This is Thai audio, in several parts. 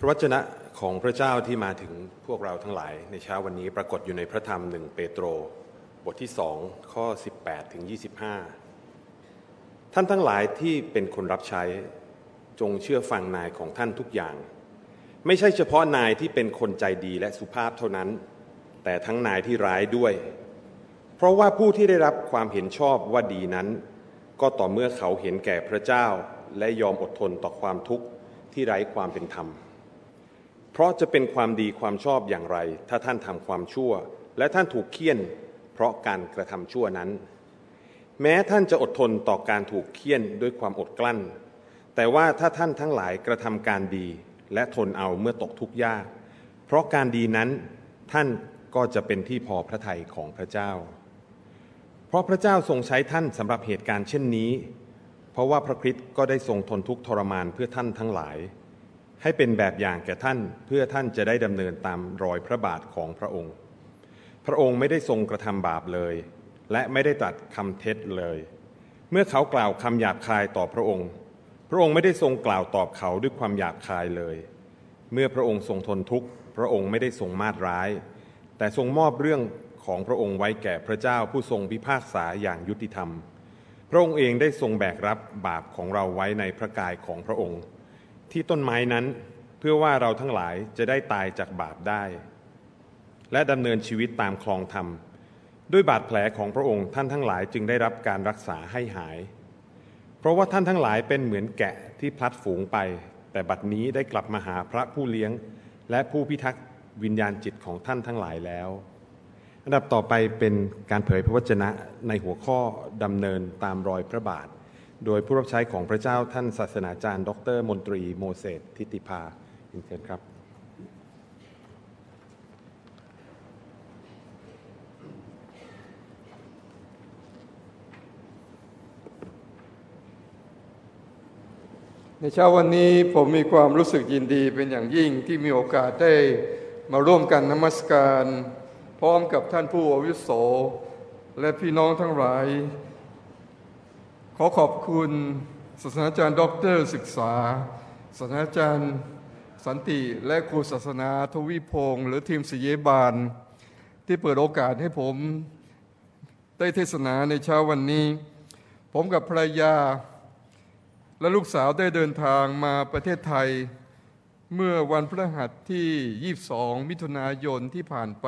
พระวจนะของพระเจ้าที่มาถึงพวกเราทั้งหลาย ในเช้าวันนี้ปรากฏอยู่ในพระธรรมหนึ่งเปโตร บทที่สองข้อ 18ถึง25 ท่านทั้งหลายที่เป็นคนรับใช้จงเชื่อฟังนายของท่านทุกอย่าง ไม่ใช่เฉพาะนายที่เป็นคนใจดีและสุภาพเท่านั้น แต่ทั้งนายที่ร้ายด้วย เพราะว่าผู้ที่ได้รับความเห็นชอบว่าดีนั้น ก็ต่อเมื่อเขาเห็นแก่พระเจ้าและยอมอดทนต่อความทุกข์ที่ไร้ความเป็นธรรม เพราะจะเป็นความดีความชอบอย่างไร ถ้าท่านทำความชั่ว และท่านถูกเคี่ยน เพราะการกระทำชั่วนั้น แม้ท่านจะอดทนต่อการถูกเคี่ยนด้วยความอดกลั้น แต่ว่าถ้าท่านทั้งหลายกระทำการดี และทนเอาเมื่อตกทุกข์ยาก เพราะการดีนั้นท่านก็จะเป็นที่พอพระทัยของพระเจ้า เพราะพระเจ้าทรงใช้ท่านสำหรับเหตุการณ์เช่นนี้ เพราะว่าพระคริสต์ก็ได้ทรงทนทุกข์ทรมานเพื่อท่านทั้งหลาย ให้เป็นแบบอย่างแก่ท่านเพื่อท่านจะได้ดำเนินตามรอยพระบาทของพระองค์ พระองค์ไม่ได้ทรงกระทำบาปเลย และไม่ได้ตรัสคำเท็จเลย เมื่อเขากล่าวคำหยาบคายต่อพระองค์ พระองค์ไม่ได้ทรงกล่าวตอบเขาด้วยความหยาบคายเลย เมื่อพระองค์ทรงทนทุกข์พระองค์ไม่ได้ทรงมาดร้าย แต่ทรงมอบเรื่องของพระองค์ไว้แก่พระเจ้าผู้ทรงพิพากษาอย่างยุติธรรม พระองค์เองได้ทรงแบกรับบาปของเราไว้ในพระกายของพระองค์ ที่ต้นไม้นั้น เพื่อว่าเราทั้งหลายจะได้ตายจากบาปได้ และดำเนินชีวิตตามคลองธรรม ด้วยบาดแผลของพระองค์ท่านทั้งหลายจึงได้รับการรักษาให้หาย เพราะว่าท่านทั้งหลายเป็นเหมือนแกะที่พลัดฝูงไป แต่บัดนี้ได้กลับมาหาพระผู้เลี้ยง และผู้พิทักษ์วิญญาณจิตของท่านทั้งหลายแล้วอันดับต่อไปเป็นการเผยพระวจนะในหัวข้อดำเนินตามรอยพระบาท โดยผู้รับใช้ของพระเจ้าท่านศาสนาจารย์ ดรมนตรีโมเสสทิติภาอินเชิญครับ ในเช้าวันนี้ผมมีความรู้สึกยินดีเป็นอย่างยิ่งที่มีโอกาสได้มาร่วมกันนมัสการ พร้อมกับท่านผู้อาวุโส และพี่น้องทั้งหลาย ขอขอบคุณศาสนาจารย์ด็อกเตอร์ศึกษาศาสนาจารย์สันติและครูศาสนาทวีพงศ์หรือทีมศิษยาภิบาล ที่เปิดโอกาสให้ผมได้เทศนาในเช้าวันนี้ ผมกับภรรยา และลูกสาวได้เดินทางมาประเทศไทย เมื่อวันพฤหัสที่ 22 มิถุนายนที่ผ่านไป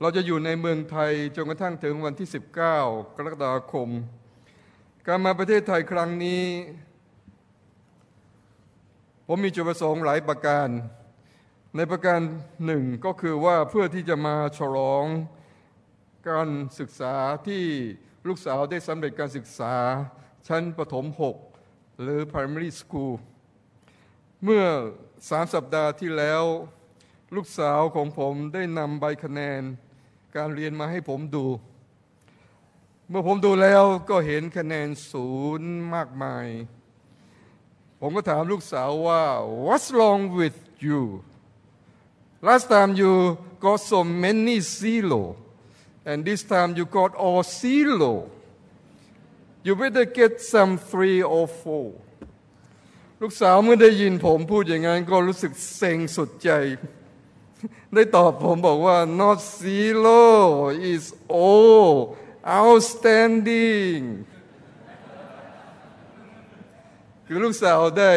เราจะอยู่ในเมืองไทยจนกระทั่งถึงวันที่ 19 กรกฎาคม การมาประเทศไทยครั้งนี้ ผมมีจุดประสงค์หลายประการ ในประการหนึ่งก็คือว่าเพื่อที่จะมาฉลองการศึกษาที่ลูกสาวได้สำเร็จการศึกษาชั้นประถม 6 หรือ primary school เมื่อสามสัปดาห์ที่แล้ว ลูกสาวของผมได้นำใบคะแนน การเรียนมาให้ผมดู เมื่อผมดูแล้วก็เห็นคะแนนศูนย์มากมาย ผมก็ถามลูกสาวว่า what's wrong with you last time you got so many zero and this time you got all zero you better get some three or four ลูกสาวเมื่อได้ยินผมพูดอย่างนั้นก็รู้สึกเซ็งสุดใจ ได้ตอบผมบอกว่า not zero is all outstanding คือลูกสาวได้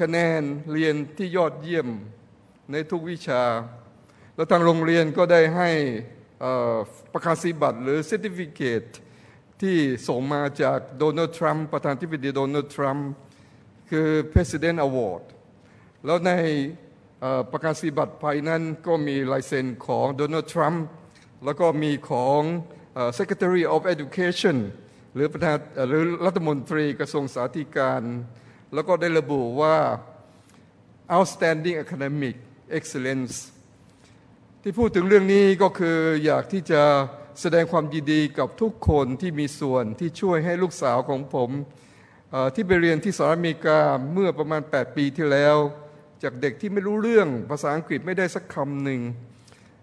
คะแนนเรียนที่ยอดเยี่ยมในทุกวิชา แล้วทางโรงเรียนก็ได้ให้ประกาศนียบัตรหรือ certificate ที่ส่งมาจากโดนัลด์ทรัมป์ประธานาธิบดีโดนัลด์ทรัมป์คือ President Award แล้วในประกาศนียบัตรภายนั้นก็มีลายเซ็นของโดนัลด์ทรัมป์แล้วก็มีของ Secretary of Education หรือประธานหรือรัฐมนตรีกระทรวงสาธการแล้วก็ได้ระบุว่า outstanding academic excellence ที่พูดถึงเรื่องนี้ก็คืออยากที่จะแสดงความยินดีกับทุกคนที่มีส่วนที่ช่วยให้ลูกสาวของผมที่ไปเรียนที่สหรัฐอเมริกาเมื่อประมาณ 8 ปีที่แล้ว จากเด็กที่ไม่รู้เรื่องภาษาอังกฤษไม่ได้สักคำหนึ่ง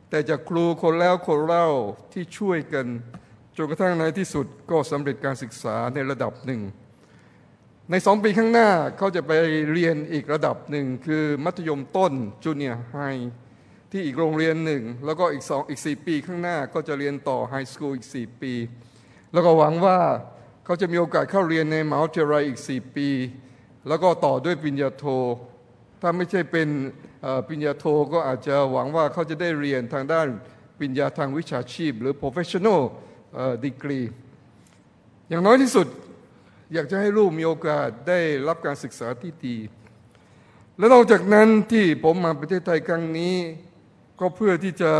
แต่จากครูคนแล้วคนเล่าที่ช่วยกันจนกระทั่งในที่สุดก็สำเร็จการศึกษาในระดับหนึ่ง ในสองปีข้างหน้าเขาจะไปเรียนอีกระดับหนึ่งคือมัธยมต้นจูเนียร์ไฮที่อีกโรงเรียนหนึ่ง แล้วก็อีกสองอีกสี่ปีข้างหน้าก็จะเรียนต่อไฮสคูลอีกสี่ปี แล้วก็หวังว่าเขาจะมีโอกาสเข้าเรียนในมหาวิทยาลัยอีกสี่ปี แล้วก็ต่อด้วยปริญญาโท ถ้าไม่ใช่เป็นปริญญาโทก็อาจจะหวังว่าเขาจะได้เรียนทางด้านปริญญาทางวิชาชีพ หรือ professional degree อย่างน้อยที่สุดอยากจะให้ลูกมีโอกาสได้รับการศึกษาที่ดี และนอกจากนั้นที่ผมมาประเทศไทยครั้งนี้ ก็เพื่อที่จะ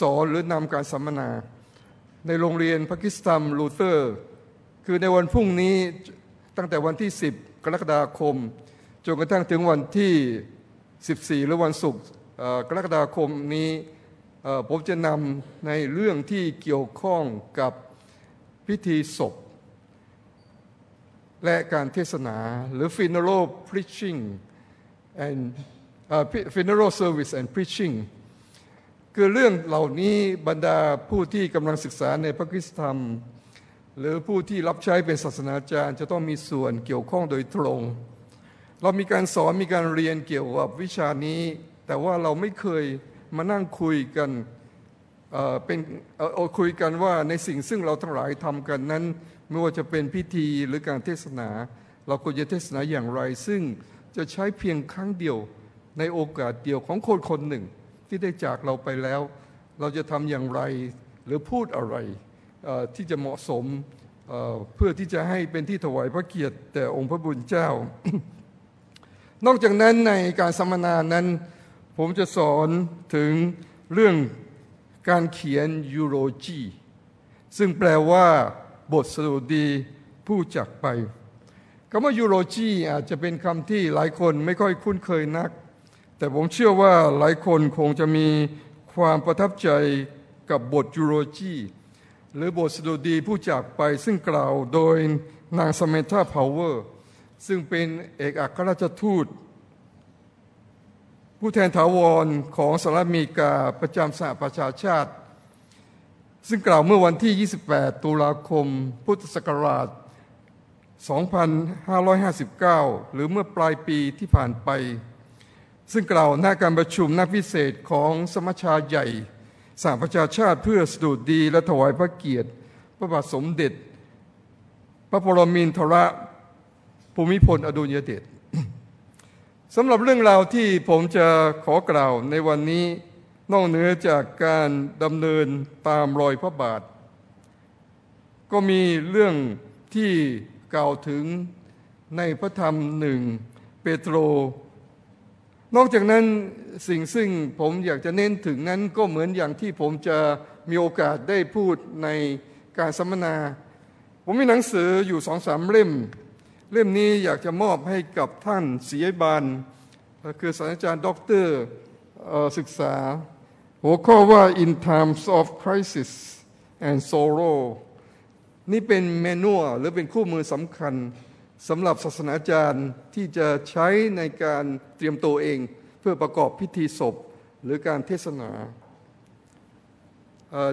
สอนหรือนำการสัมมนา ในโรงเรียนปากิสถานลูเทอร์ คือในวันพรุ่งนี้ตั้งแต่วันที่ 10 กรกฎาคม จนกระทั่งถึงวันที่ 14 หรือวันศุกร์กรกฎาคมนี้ผมจะนำในเรื่องที่เกี่ยวข้องกับพิธีศพ และการเทศนาหรือ funeral preaching and uh, funeral service and preaching คือเรื่องเหล่านี้บรรดาผู้ที่กำลังศึกษาในพระคิสธรรม หรือผู้ที่รับใช้เป็นศาสนาจารย์ จะต้องมีส่วนเกี่ยวข้องโดยตรง เรามีการสอนมีการเรียนเกี่ยวกับวิชานี้ แต่ว่าเราไม่เคยมานั่งคุยกันเป็นคุยกันว่าในสิ่งซึ่งเราทั้งหลายทำกันนั้น ไม่ว่าจะเป็นพิธีหรือการเทศนา เราควรจะเทศนาอย่างไร ซึ่งจะใช้เพียงครั้งเดียวในโอกาสเดียวของคนคนหนึ่ง ที่ได้จากเราไปแล้ว เราจะทำอย่างไรหรือพูดอะไรที่จะเหมาะสมเพื่อที่จะให้เป็นที่ถวายพระเกียรติแต่องค์พระบุญเจ้า นอกจากนั้นในการสัมมนานั้น ผมจะสอนถึงเรื่องการเขียนยูโรจีซึ่งแปลว่าบทสดุดีผู้จักไปคำว่ายูโรจีอาจจะเป็นคำที่หลายคนไม่ค่อยคุ้นเคยนัก แต่ผมเชื่อว่าหลายคนคงจะมีความประทับใจกับบท eulogy หรือบทสดุดีผู้จากไปซึ่งกล่าวโดยนางซาแมนธาพาวเวอร์ ซึ่งเป็นเอกอัครราชทูต ผู้แทนถาวรของสหรัฐอเมริกาประจำสหประชาชาติ ซึ่งกล่าวเมื่อวันที่ 28 ตุลาคม พุทธศักราช 2559 หรือเมื่อปลายปีที่ผ่านไป ซึ่งกล่าวหน้าการประชุมนักพิเศษของสมัชชาใหญ่สหประชาชาติเพื่อสดุดดีและถวายพระเกียรติ พระบาทสมเด็จ พระปรมินทร ภูมิพลอดุลยเดชสำหรับเรื่องราวที่ผมจะขอกล่าวในวันนี้นอกเหนือจากการดำเนินตามรอยพระบาท ก็มีเรื่องที่กล่าวถึงในพระธรรมหนึ่งเปโตร นอกจากนั้นสิ่งซึ่งผมอยากจะเน้นถึงนั้นก็เหมือนอย่างที่ผมจะมีโอกาสได้พูดในการสัมมนา ผมมีหนังสืออยู่สองสามเล่ม เล่มนี้อยากจะมอบให้กับท่านศรีบาลคือศาสตราจารย์ด็อกเตอร์ศึกษา หัวข้อว่า in times of crisis and sorrow นี่เป็นเมนูหรือเป็นคู่มือสำคัญสำหรับศาสนาจารย์ที่จะใช้ในการเตรียมตัวเอง เพื่อประกอบพิธีศพหรือการเทศนา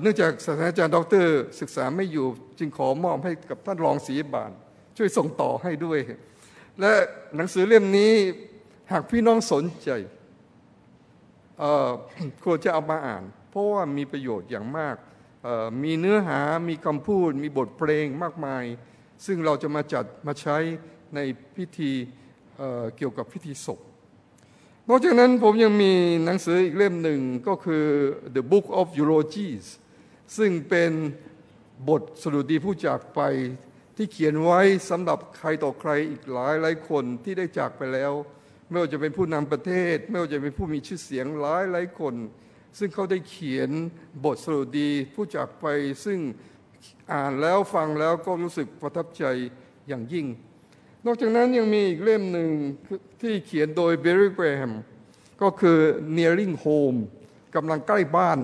เนื่องจากศาสนาจารย์ด็อกเตอร์ศึกษาไม่อยู่จึงขอมอบให้กับท่านรองศรีบาล ช่วยส่งต่อให้ด้วย และหนังสือเล่มนี้หากพี่น้องสนใจควรจะเอามาอ่าน เพราะว่ามีประโยชน์อย่างมาก มีเนื้อหามีคำพูด มีบทเพลงมากมาย ซึ่งเราจะมาจัดมาใช้ในพิธีเเกี่ยวกับพิธีศพนอกจากนั้นผมยังมีหนังสืออีกเล่มหนึ่งก็คือ The Book of Eulogies ซึ่งเป็นบทสรุดีผู้จากไป ที่เขียนไว้สำหรับใครต่อใครอีกหลายหลายคนที่ได้จากไปแล้ว ไม่ว่าจะเป็นผู้นำประเทศ ไม่ว่าจะเป็นผู้มีชื่อเสียงหลายหลายคน ซึ่งเขาได้เขียนบทสรุปดีผู้จากไปซึ่งอ่านแล้วฟังแล้วก็รู้สึกประทับใจอย่างยิ่ง นอกจากนั้นยังมีอีกเล่มหนึ่งที่เขียนโดยเบร์รี่แกรมก็คือ Nearing Home กำลังใกล้บ้าน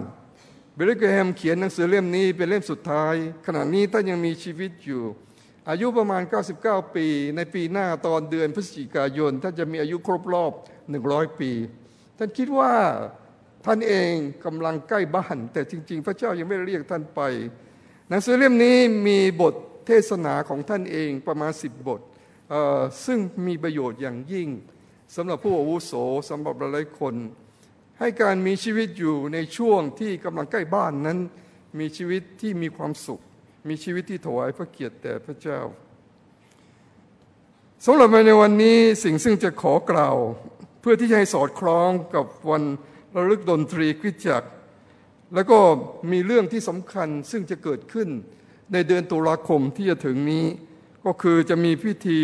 เบร์รี่แกรมเขียนหนังสือเล่มนี้เป็นเล่มสุดท้าย ขณะนี้ท่านยังมีชีวิตอยู่ อายุประมาณ 99 ปี ในปีหน้าตอนเดือนพฤศจิกายนท่านจะมีอายุครบรอบ 100 ปี ท่านคิดว่าท่านเองกำลังใกล้บ้าน แต่จริง ๆ พระเจ้ายังไม่เรียกท่านไป หนังสือเล่มนี้มีบทเทศนาของท่านเองประมาณ 10 บท ซึ่งมีประโยชน์อย่างยิ่งสำหรับผู้อาวุโสสำหรับหลายคน ให้การมีชีวิตอยู่ในช่วงที่กำลังใกล้บ้านนั้น มีชีวิตที่มีความสุข มีชีวิตที่ถวายพระเกียรติแด่พระเจ้าสำหรับในวันนี้สิ่งซึ่งจะขอกล่าว เพื่อที่จะให้สอดคล้องกับวันระลึกดนตรีคริสจักร แล้วก็มีเรื่องที่สำคัญซึ่งจะเกิดขึ้นในเดือนตุลาคมที่จะถึงนี้ ก็คือจะมีพิธี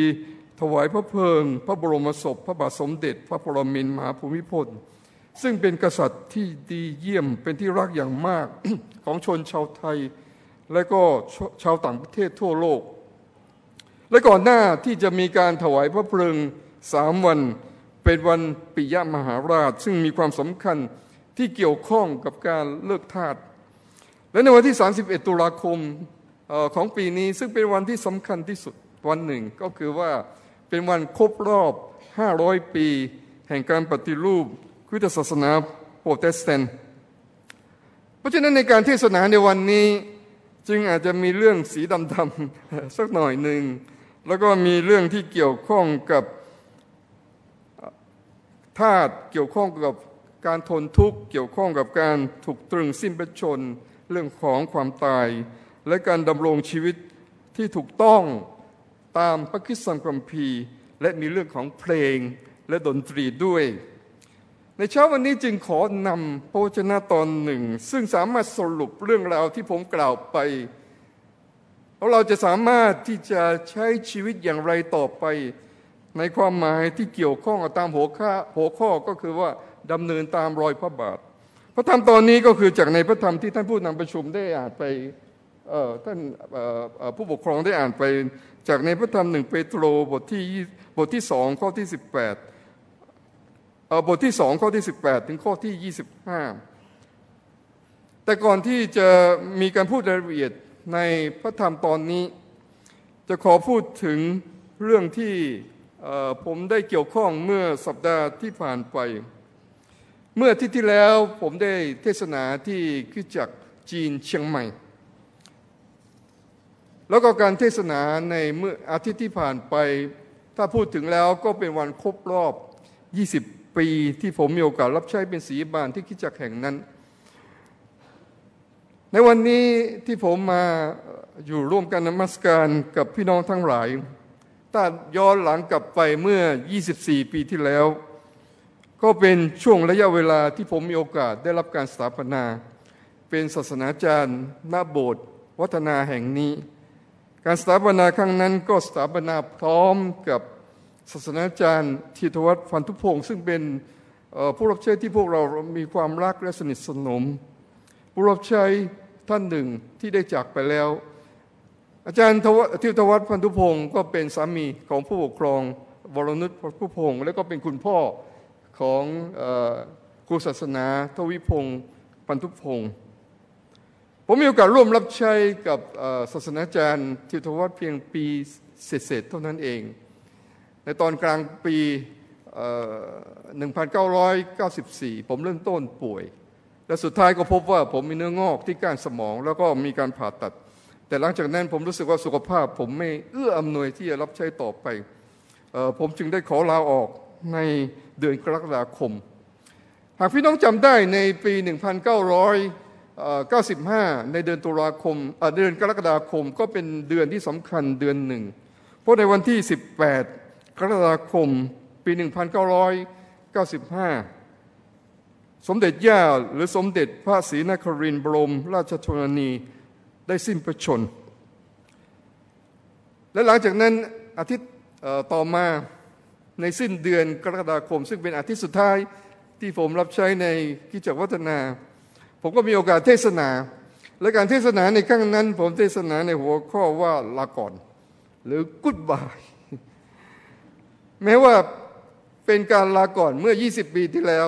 ถวายพระเพลิง พระบรมศพ พระบาทสมเด็จ พระปรมินทรมหาภูมิพลซึ่งเป็นกษัตริย์ที่ดีเยี่ยมเป็นที่รักอย่างมากของชนชาวไทย และก็ชาวต่างประเทศทั่วโลก และก่อนหน้าที่จะมีการถวายพระเพลิงสามวันเป็นวันปิยมหาราช ซึ่งมีความสำคัญที่เกี่ยวข้องกับการเลิกทาสและในวันที่ 31 ตุลาคมของปีนี้ซึ่งเป็นวันที่สำคัญที่สุดวันหนึ่ง ก็คือว่าเป็นวันครบรอบ 500 ปี แห่งการปฏิรูปคริสตศาสนาโปรเตสแตนต์เพราะฉะนั้นในการเทศนาในวันนี้ จึงอาจจะมีเรื่องสีดำๆสักหน่อยหนึ่ง แล้วก็มีเรื่องที่เกี่ยวข้องกับธาตุเกี่ยวข้องกับการทนทุกข์เกี่ยวข้องกับการถูกตรึงสิ้นประชนเรื่องของความตาย และการดำรงชีวิตที่ถูกต้องตามพระคิดสังคัมภีร์ และมีเรื่องของเพลงและดนตรีด้วย ในเช้าวันนี้จึงขอนำพระชนะตอนหนึ่ง ซึ่งสามารถสรุปเรื่องราวที่ผมกล่าวไปแล้วเราจะสามารถที่จะใช้ชีวิตอย่างไรต่อไป ในความหมายที่เกี่ยวข้องกับตามหัวข้อหัวข้อก็คือว่าดำเนินตามรอยพระบาท พระธรรมตอนนี้ก็คือจากในพระธรรมที่ท่านผู้นำประชุมได้อ่านไปท่านผู้ปกครองได้อ่านไป จากในพระธรรมหนึ่งเปโตรบทที่บทที่สองข้อที่สิ บแปดบทที่สองข้อที่สิบแปดถึงข้อที่ยี่สิบห้าแต่ก่อนที่จะมีการพูดรายละเอียดในพระธรรมตอนนี้ จะขอพูดถึงเรื่องที่ผมได้เกี่ยวข้องเมื่อสัปดาห์ที่ผ่านไป เมื่อที่ที่แล้วผมได้เทศนาที่ขึ้นจากจีนเชียงใหม่ แล้วก็การเทศนาในเมื่ออาทิตย์ที่ผ่านไป ถ้าพูดถึงแล้วก็เป็นวันครบรอบ 20 ปีที่ผมมีโอกาสรับใช้เป็นสีบานที่คิดจักแห่งนั้น ในวันนี้ที่ผมมาอยู่ร่วมกันนมัสการกับพี่น้องทั้งหลายถ้าย้อนหลังกลับไปเมื่อ 24 ปีที่แล้ว ก็เป็นช่วงระยะเวลาที่ผมมีโอกาสได้รับการสถาปนา เป็นศาสนาจารย์ณโบสถ์วัฒนาแห่งนี้ การสถาปนาครั้งนั้นก็สถาปนาพร้อมกับ ศาสนาจารย์ทิทวัฒน์ฟันทุพงศ์ซึ่งเป็นผู้รับใช้ที่พวกเรามีความรักและสนิทสนม ผู้รับใช้ท่านหนึ่งที่ได้จากไปแล้ว อาจารย์ทิทวัฒน์พันธุพงศ์ก็เป็นสามีของผู้ปกครองวรนุชพันธุพงศ์และก็เป็นคุณพ่อของครูศาสนาทวิพงศ์พันธุพงศ์ผมมีโอกาสร่วมรับใช้กับศาสนาจารย์ทิทวัฒน์เพียงปีเศษๆเท่านั้นเอง ในตอนกลางปี 1994 ผมเริ่มต้นป่วย และสุดท้ายก็พบว่าผมมีเนื้องอกที่ก้านสมอง แล้วก็มีการผ่าตัด แต่หลังจากนั้นผมรู้สึกว่าสุขภาพ ผมไม่เอื้ออำนวยที่จะรับใช้ต่อไป ผมจึงได้ขอลาออกในเดือนกรกฎาคม หากพี่น้องจำได้ในปี 1995 ในเดือนตุลาคมเดือนกรกฎาคมก็เป็นเดือนที่สำคัญเดือนหนึ่ง เพราะในวันที่ 18 กรกฎาคมปี 1995 สมเด็จย่าหรือสมเด็จพระศรีนครินทร์บรม ราชชนนีได้สิ้นพระชน และหลังจากนั้นอาทิตย์ต่อมาในสิ้นเดือนกรกฎาคม ซึ่งเป็นอาทิตย์สุดท้ายที่ผมรับใช้ในกิจวัฒนา ผมก็มีโอกาสเทศนา และการเทศนาในครั้งนั้น ผมเทศนาในหัวข้อว่าลาก่อน หรือกุดบาย แม้ว่าเป็นการลาก่อนเมื่อ 20 ปีที่แล้ว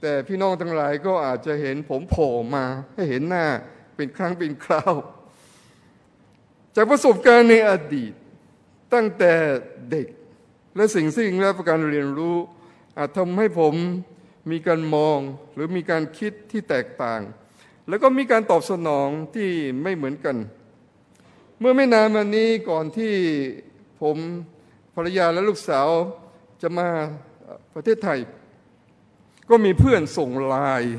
แต่พี่น้องทั้งหลายก็อาจจะเห็นผมโผล่มาให้เห็นหน้าเป็นครั้งเป็นคราว จากประสบการณ์ในอดีตตั้งแต่เด็กและสิ่งสิ่งและประการเรียนรู้ อาจทำให้ผมมีการมองหรือมีการคิดที่แตกต่าง แล้วก็มีการตอบสนองที่ไม่เหมือนกัน เมื่อไม่นานมานี้ก่อนที่ผม ภรรยาและลูกสาวจะมาประเทศไทย ก็มีเพื่อนส่งไลน์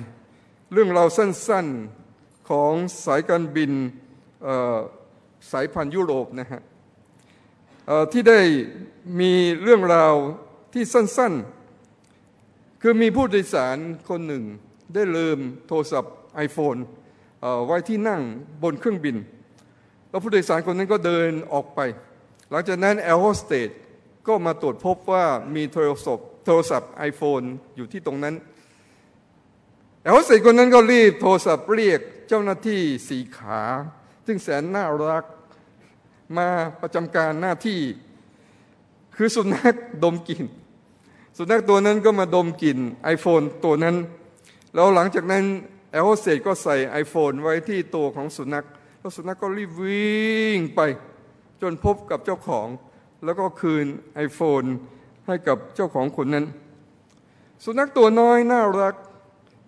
เรื่องราวสั้นๆของสายการบินสายพันธุ์ยุโรปนะฮะที่ได้มีเรื่องราวที่สั้นๆ คือมีผู้โดยสารคนหนึ่ง ได้ลืมโทรศัพท์ iPhone ไว้ที่นั่งบนเครื่องบิน แล้วผู้โดยสารคนนั้นก็เดินออกไป หลังจากนั้นแอร์โฮสเตสก็มาตรวจพบว่ามีโทรศัพท์โทรศัพท์ iPhone อยู่ที่ตรงนั้นแอร์โฮสเตสคนนั้นก็รีบโทรศัพท์เรียกเจ้าหน้าที่สี่ขา ซึ่งแสนน่ารักมาประจำการหน้าที่ คือสุนัขดมกลิ่น สุนัขตัวนั้นก็มาดมกลิ่น iPhone ตัวนั้น แล้วหลังจากนั้นแอร์โฮสเตสก็ใส่ iPhone ไว้ที่ตัวของสุนัข แล้วสุนัขก็รีบวิ่งไป จนพบกับเจ้าของ แล้วก็คืน iPhone ให้กับเจ้าของคนนั้น สุนัขตัวน้อยน่ารัก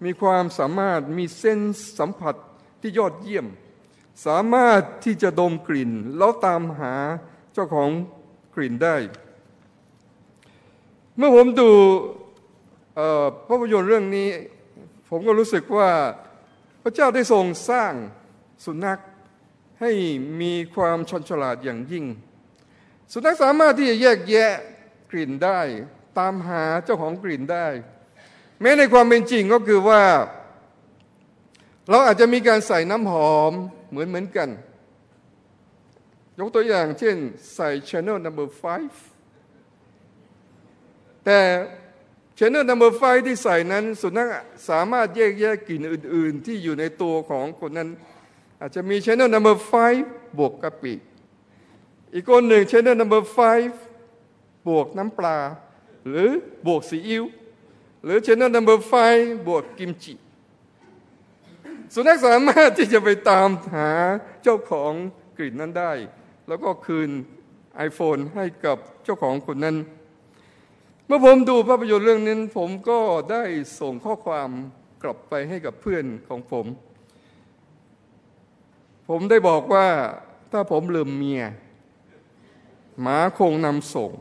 มีความสามารถมีเส้นสัมผัสที่ยอดเยี่ยม สามารถที่จะดมกลิ่น แล้วตามหาเจ้าของกลิ่นได้ เมื่อผมดูภาพยนตร์เรื่องนี้ ผมก็รู้สึกว่าพระเจ้าได้ทรงสร้างสุนัข ให้มีความชนฉลาดอย่างยิ่ง สุนัขสามารถที่จะแยกแยะกลิ่นได้ ตามหาเจ้าของกลิ่นได้ แม้ในความเป็นจริงก็คือว่า เราอาจจะมีการใส่น้ำหอมเหมือนเหมือนกัน ยกตัวอย่างเช่นใส่ Chanel Number 5 แต่ Chanel Number Five ที่ใส่นั้น สุนัขสามารถแยกแยะกลิ่นอื่น ๆ ที่อยู่ในตัวของคนนั้น อาจจะมี Chanel Number Fiveบวกกะปิ อีกคนหนึ่ง Chanel Number Five บวกน้ำปลา หรือบวกซีอิ๊วหรือ Chanel Number Five บวกกิมจิ สุนัขสามารถที่จะไปตามหาเจ้าของกลิ่นนั้นได้ แล้วก็คืน iPhone ให้กับเจ้าของคนนั้น เมื่อผมดูภาพยนตร์เรื่องนี้ ผมก็ได้ส่งข้อความกลับไปให้กับเพื่อนของผม ผมได้บอกว่าถ้าผมลืมเมียหมาคงนำส่ง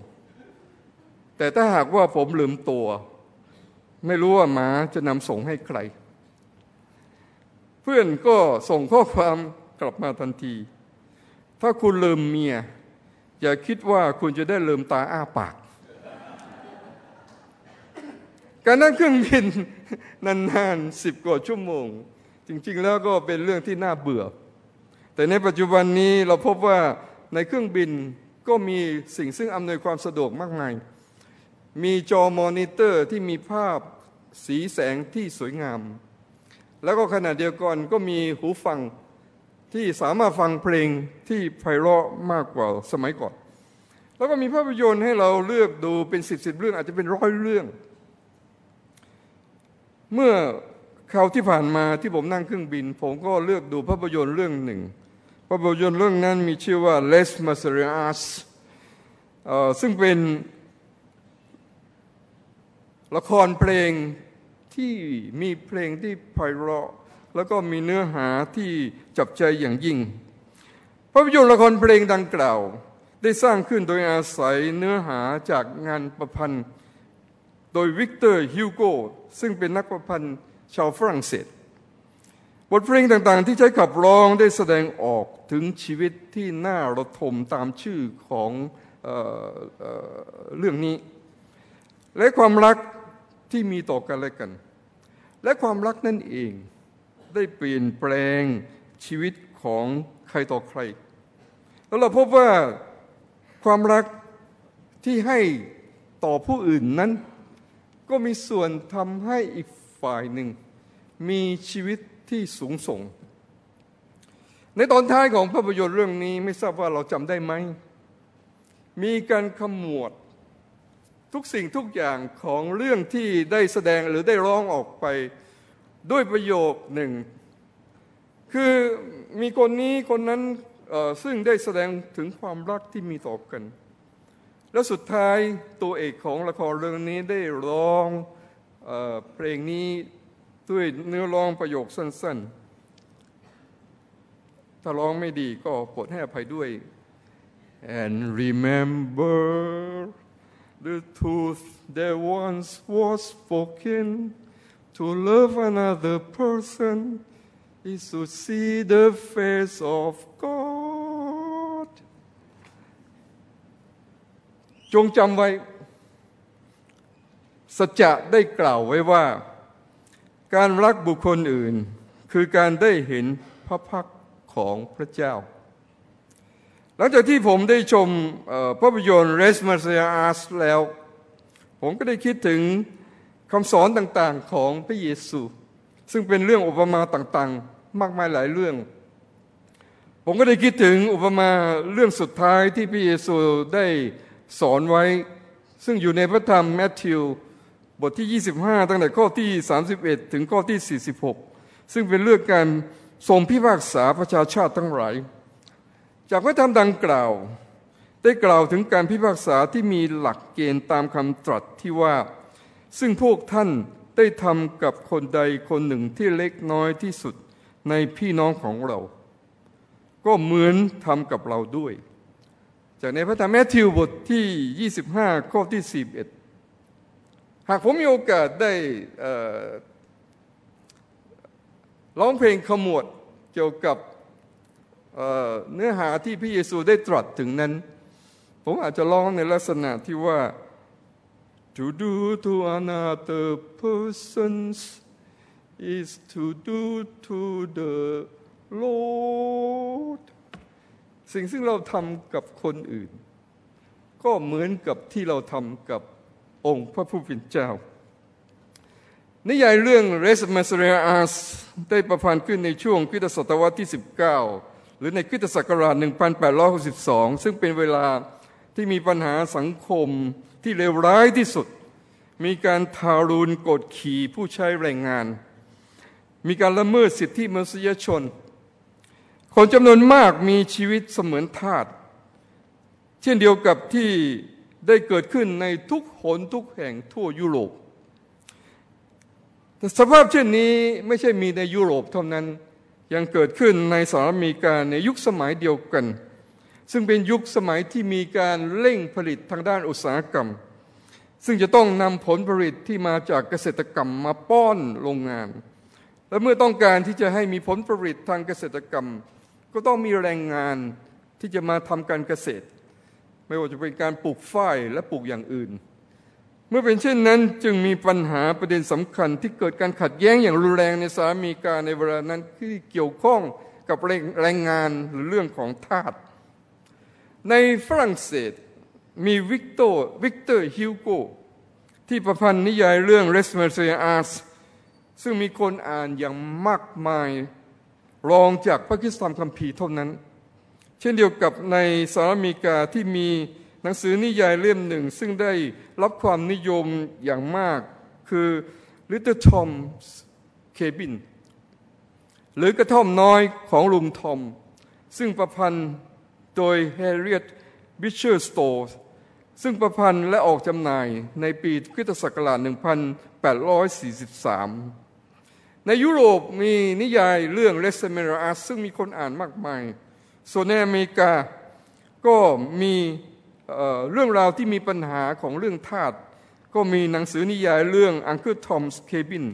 แต่ถ้าหากว่าผมลืมตัว ไม่รู้ว่าหมาจะนำส่งให้ใคร เพื่อนก็ส่งข้อความกลับมาทันที ถ้าคุณลืมเมีย อย่าคิดว่าคุณจะได้ลืมตาอ้าปาก การนั่งเครื่องบินนานๆสิบกว่าชั่วโมง จริงๆแล้วก็เป็นเรื่องที่น่าเบื่อ แต่ในปัจจุบันนี้เราพบว่าในเครื่องบินก็มีสิ่งซึ่งอำนวยความสะดวกมากมาย มีจอมอนิเตอร์ที่มีภาพสีแสงที่สวยงาม แล้วก็ขณะเดียวกันก็มีหูฟังที่สามารถฟังเพลงที่ไพเราะมากกว่าสมัยก่อน แล้วก็มีภาพยนตร์ให้เราเลือกดูเป็นสิบสิบเรื่องอาจจะเป็นร้อยเรื่อง เมื่อคราวที่ผ่านมาที่ผมนั่งเครื่องบิน ผมก็เลือกดูภาพยนตร์เรื่องหนึ่ง ภาพยนตร์เรื่องนั้นมีชื่อว่า Les Miserables ซึ่งเป็นละครเพลงที่มีเพลงที่ไพเราะแล้วก็มีเนื้อหาที่จับใจอย่างยิ่งภาพยนตร์ละครเพลงดังกล่าว ได้สร้างขึ้นโดยอาศัยเนื้อหาจากงานประพันธ์ โดยวิกเตอร์ฮิวโกซึ่งเป็นนักประพันธ์ชาวฝรั่งเศส บทเพลงต่างๆ ที่ใช้ขับร้องได้แสดงออก ถึงชีวิตที่น่าระทมตามชื่อของเออเออเรื่องนี้ และความรักที่มีต่อกันและกัน และความรักนั่นเองได้เปลี่ยนแปลงชีวิตของใครต่อใคร แล้วเราพบว่าความรักที่ให้ต่อผู้อื่นนั้น ก็มีส่วนทำให้อีกฝ่ายหนึ่ง มีชีวิตที่สูงส่ง ในตอนท้ายของภาพยนตร์เรื่องนี้ไม่ทราบว่าเราจำได้ไหม มีการขมวดทุกสิ่งทุกอย่างของเรื่องที่ได้แสดงหรือได้ร้องออกไปด้วยประโยคหนึ่ง คือมีคนนี้คนนั้นซึ่งได้แสดงถึงความรักที่มีต่อกัน แล้วสุดท้ายตัวเอกของละครเรื่องนี้ได้ร้องเอเพลงนี้ด้วยเนื้อร้องประโยคสั้น ๆ ถ้าร้องไม่ดีก็โปรดให้อภัยด้วย and remember the truth that once was spoken to love another person is to see the face of God จงจำไว้ สัจจะได้กล่าวไว้ว่า การรักบุคคลอื่น คือการได้เห็นพระพัก ของพระเจ้า หลังจากที่ผมได้ชมภาพยนตร์เรสมาเซียอาสแล้ว ผมก็ได้คิดถึงคำสอนต่างๆของพระเยซู ซึ่งเป็นเรื่องอุปมาต่างๆ มากมายหลายเรื่อง ผมก็ได้คิดถึงอุปมาเรื่องสุดท้ายที่พระเยซูได้สอนไว้ ซึ่งอยู่ในพระธรรมแมทธิวบทที่ 25 ตั้งแต่ข้อที่ 31 ถึงข้อที่ 46 ซึ่งเป็นเรื่องการ ทรงพิพากษาประชาชาติทั้งหลาย จากพระธรรมดังกล่าว ได้กล่าวถึงการพิพากษาที่มีหลักเกณฑ์ตามคำตรัสที่ว่า ซึ่งพวกท่านได้ทำกับคนใดคนหนึ่งที่เล็กน้อยที่สุดในพี่น้องของเรา ก็เหมือนทำกับเราด้วย จากในพระธรรมแมทธิวบทที่ 25 ข้อที่ 41 หากผมมีโอกาสได้ ร้องเพลงขมวดเกี่ยวกับเนื้อหาที่พระเยซูได้ตรัสถึงนั้น ผมอาจจะร้องในลักษณะที่ว่า to do to another person is to do to the Lord สิ่งซึ่งเราทำกับคนอื่น ก็เหมือนกับที่เราทำกับองค์พระผู้เป็นเจ้า นิยายเรื่อง Res m a s r i a s ได้ประพันธ์ขึ้นในช่วงคริสตศตวรรษที่ 19รือในคริสตศักราช 1862 ซึ่งเป็นเวลาที่มีปัญหาสังคมที่เลวร้ายที่สุด มีการทารุณกดขี่ผู้ใช้แรงงาน มีการละเมิดสิทธิมนุษยชน คนจำนวนมากมีชีวิตเสมือนทาสเช่นเดียวกับที่ได้เกิดขึ้นในทุกหนทุกแห่งทั่วยุโรป แต่สภาพเช่นนี้ไม่ใช่มีในยุโรปเท่านั้น ยังเกิดขึ้นในสหรัฐอเมริกาในยุคสมัยเดียวกัน ซึ่งเป็นยุคสมัยที่มีการเร่งผลิตทางด้านอุตสาหกรรม ซึ่งจะต้องนำผลผลิตที่มาจากเกษตรกรรมมาป้อนโรงงาน และเมื่อต้องการที่จะให้มีผลผลิตทางเกษตรกรรม ก็ต้องมีแรงงานที่จะมาทำการเกษตร ไม่ว่าจะเป็นการปลูกฝ้ายและปลูกอย่างอื่น เมื่อเป็นเช่นนั้นจึงมีปัญหาประเด็นสำคัญที่เกิดการขัดแย้งอย่างรุนแรงในสหรัฐอเมริกาในเวลานั้นที่เกี่ยวข้องกับแรงงานหรือเรื่องของทาสในฝรั่งเศสมีวิกโตวิกเตอร์ฮิวโกที่ประพันธ์นิยายเรื่อง r e s m e r c e a s ซึ่งมีคนอ่านอย่างมากมายรองจากพระคิสธรรมคัมภีร์เท่านั้น เช่นเดียวกับในสหรัฐอเมริกาที่มี หนังสือนิยายเล่มหนึ่ง ซึ่งได้รับความนิยมอย่างมาก คือ Little Tom's Cabin หรือกระท่อมน้อยของลุงทอม ซึ่งประพันธ์โดย Harriet Beecher Stowe ซึ่งประพันธ์และออกจำหน่ายในปีคริสตศักราช 1843 ในยุโรปมีนิยายเรื่องเลสเมราซึ่งมีคนอ่านมากมาย ส่วนในอเมริกาก็มี เรื่องราวที่มีปัญหาของเรื่องทาสก็มีหนังสือนิยายเรื่อง Uncle Tom's Cabin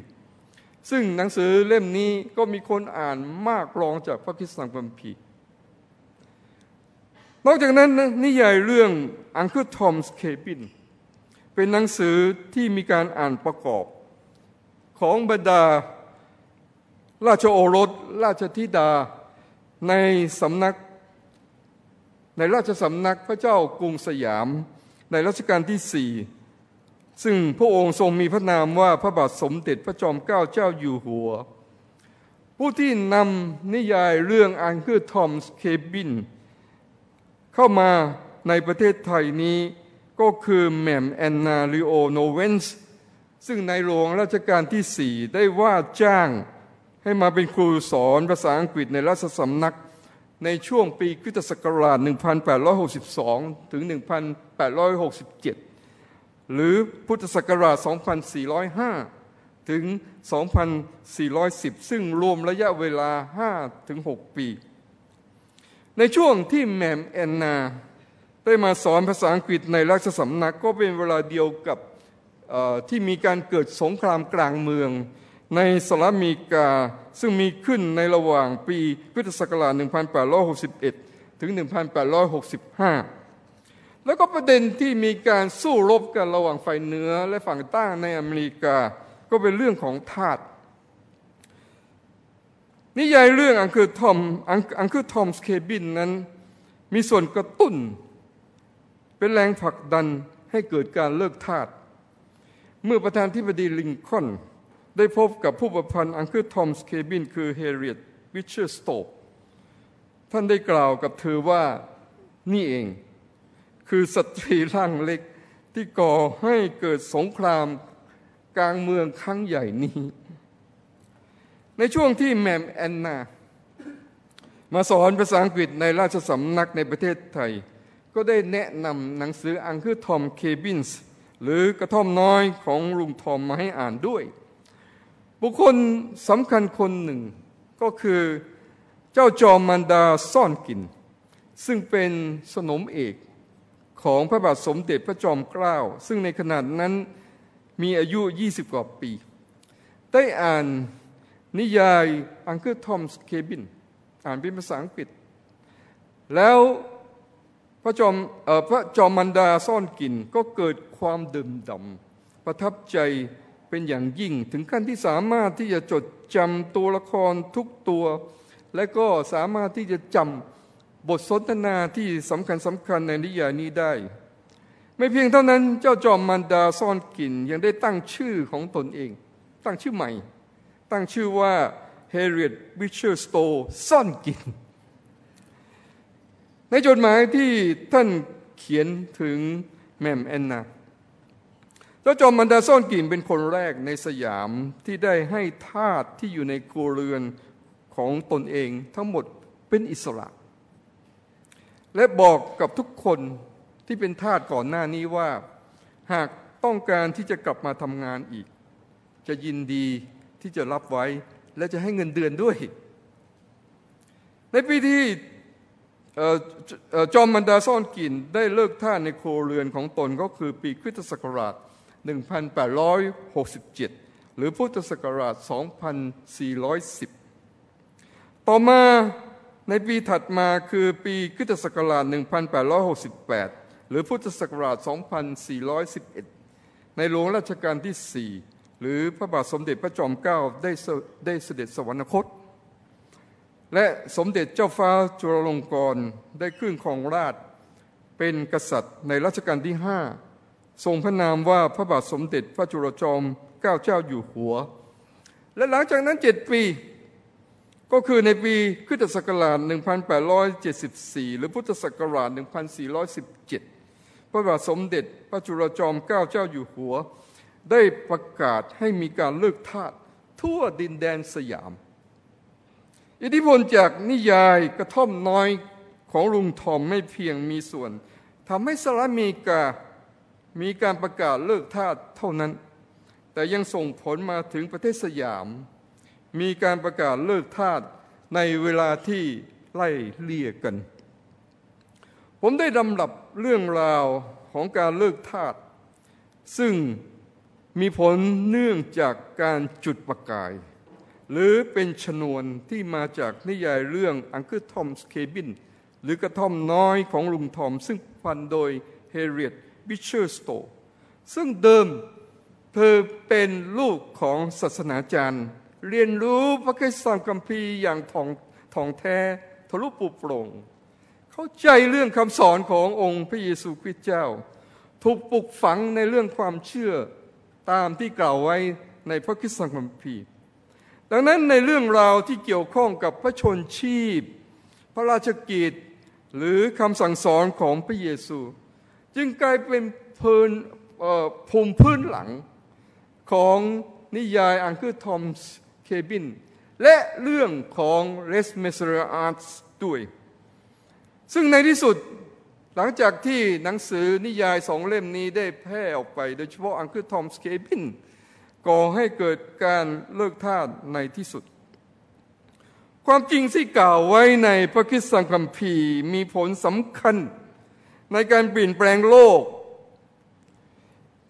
ซึ่งหนังสือเล่มนี้ก็มีคนอ่านมากรองจากพระคิดสังคัมภีร์นอกจากนั้นนิยายเรื่อง Uncle Tom's Cabin เป็นหนังสือที่มีการอ่านประกอบ ของบรรดา ราชโอรส ราชธิดาในสำนัก ในราชสำนักพระเจ้ากรุงสยาม ในรัชกาลที่สี่ซึ่งพระองค์ทรงมีพระนามว่าพระบาทสมเด็จพระจอมเกล้าเจ้าอยู่หัว ผู้ที่นำนิยายเรื่อง Uncle Tom's Cabin เข้ามาในประเทศไทยนี้ก็คือแมมแอนนาลิโอโนเวนส์ซึ่งในหลวงรัชกาลที่สี่ได้ว่าจ้างให้มาเป็นครูสอนภาษาอังกฤษในราชสำนัก ในช่วงปีคริสตศักราช 1862 ถึง 1867 หรือพุทธศักราช 2405 ถึง 2410 ซึ่งรวมระยะเวลา 5 ถึง 6 ปี ในช่วงที่แมมแอนนา ได้มาสอนภาษาอังกฤษในราชสำนักก็เป็นเวลาเดียวกับที่มีการเกิดสงครามกลางเมือง ในสหรัฐอเมริกาซึ่งมีขึ้นในระหว่างปีพุทธศักราช 1861 ถึง 1865 แล้วก็ประเด็นที่มีการสู้รบกันระหว่างฝ่ายเหนือและฝั่งใต้ในอเมริกา ก็เป็นเรื่องของทาสนิยายเรื่อง Uncle Tom Uncle Tom's Cabin นั้น มีส่วนกระตุ้น เป็นแรงผลักดันให้เกิดการเลิกทาสเมื่อประธานาธิบดีลินคอล์น ได้พบกับผู้ประพันธ์ Uncle Tom's Cabin คือแฮเรียต บีเชอร์สโตว์ท่านได้กล่าวกับเธอว่านี่เอง คือสตรีร่างเล็กที่ก่อให้เกิดสงครามกลางเมืองครั้งใหญ่นี้ ในช่วงที่แมมแอนนามาสอนภาษาอังกฤษในราชสำนักในประเทศไทย ก็ได้แนะนำหนังสืออังคือทอมเคบินส์หรือกระท่อมน้อยของลุงทอมมาให้อ่านด้วย บุคคลสำคัญคนหนึ่งก็คือเจ้าจอมมันดาซ่อนกิน ซึ่งเป็นสนมเอกของพระบาทสมเด็จพระจอมเกล้า ซึ่งในขณะนั้นมีอายุ 20 กว่าปี ได้อ่านนิยาย Uncle Tom's Cabin อ่านเป็นภาษาอังกฤษ แล้วพระจอมพระจอมมารดาซ่อนกลิ่นก็เกิดความดื่มด่ำประทับใจ เป็นอย่างยิ่ง ถึงขั้นที่สามารถที่จะจดจำตัวละครทุกตัว และก็สามารถที่จะจำบทสนทนาที่สำคัญสำคัญในนิยายนี้ได้ ไม่เพียงเท่านั้นเจ้าจอมมันดาซ่อนกินยังได้ตั้งชื่อของตนเอง ตั้งชื่อใหม่ ตั้งชื่อว่า Harriet Beecher Stowe ซ่อนกินในจดหมายที่ท่านเขียนถึงแมมแอนนา เจ้าจอมมันดาซ่อนกินเป็นคนแรกในสยามที่ได้ให้ทาสที่อยู่ในครัวเรือนของตนเองทั้งหมดเป็นอิสระ และบอกกับทุกคนที่เป็นทาสก่อนหน้านี้ว่า หากต้องการที่จะกลับมาทำงานอีก จะยินดีที่จะรับไว้และจะให้เงินเดือนด้วย ในปีที่จอมมันดาซ่อนกินได้เลิกท่าในโครเรือนของตนก็คือปีคริสตศักราช 1867 หรือพุทธศักราช 2410 ต่อมาในปีถัดมาคือปีคริสตศักราช 1868 หรือพุทธศักราช 2411 ในหลวงรัชกาลที่ 4 หรือพระบาทสมเด็จพระจอมเกล้าได้ได้เสด็จสวรรคต และสมเด็จเจ้าฟ้าจุฬาลงกรณ์ได้ขึ้นของราชเป็นกษัตริย์ในรัชกาลที่ห้า ทรงพระนามว่าพระบาทสมเด็จพระจุลจอมเกล้าเจ้าอยู่หัว และหลังจากนั้นเจ็ดปี ก็คือในปีคริสตศักราช 1874 หรือพุทธศักราช 1417 พระบาทสมเด็จพระจุลจอมเกล้าเจ้าอยู่หัว ได้ประกาศให้มีการเลิกทาสทั่วดินแดนสยาม อิทธิพลจากนิยายกระท่อมน้อยของลุงทอมไม่เพียงมีส่วนทำให้สหรัฐอเมริกา มีการประกาศเลิกทาสเท่านั้น แต่ยังส่งผลมาถึงประเทศสยาม มีการประกาศเลิกทาสในเวลาที่ไล่เลี่ยกัน ผมได้ดำรับเรื่องราวของการเลิกทาสซึ่งมีผลเนื่องจากการจุดประกาย หรือเป็นชนวนที่มาจากนิยายเรื่อง Uncle Tom's Cabin หรือกระท่อมน้อยของลุงทอมซึ่งประพันธ์โดยแฮเรียต บีเชอร์สโตว์ ซึ่งเดิมเธอเป็นลูกของศาสนาจารย์ เรียนรู้พระคัมภีร์คัมภีร์อย่างถ่องถ่องแท้ทะลุปรุโปร่ง เข้าใจเรื่องคำสอนขององค์พระเยซูคริสต์เจ้า ถูกปลูกฝังในเรื่องความเชื่อตามที่กล่าวไว้ในพระคัมภีร์ดังนั้นในเรื่องราวที่เกี่ยวข้องกับพระชนม์ชีพ พระราชกิจหรือคำสั่งสอนของพระเยซู จึงกลายเป็นพื้นภูมิพื้นหลังของนิยาย Uncle Tom's Cabin และเรื่องของ Les Misérables ด้วย ซึ่งในที่สุดหลังจากที่หนังสือนิยายสองเล่มนี้ได้แพร่ออกไป โดยเฉพาะอังคือทอมส์เคบินก่อให้เกิดการเลิกทาสในที่สุด ความจริงที่กล่าวไว้ในพระคิดสังคัมภีร์มีผลสำคัญ ในการเปลี่ยนแปลงโลก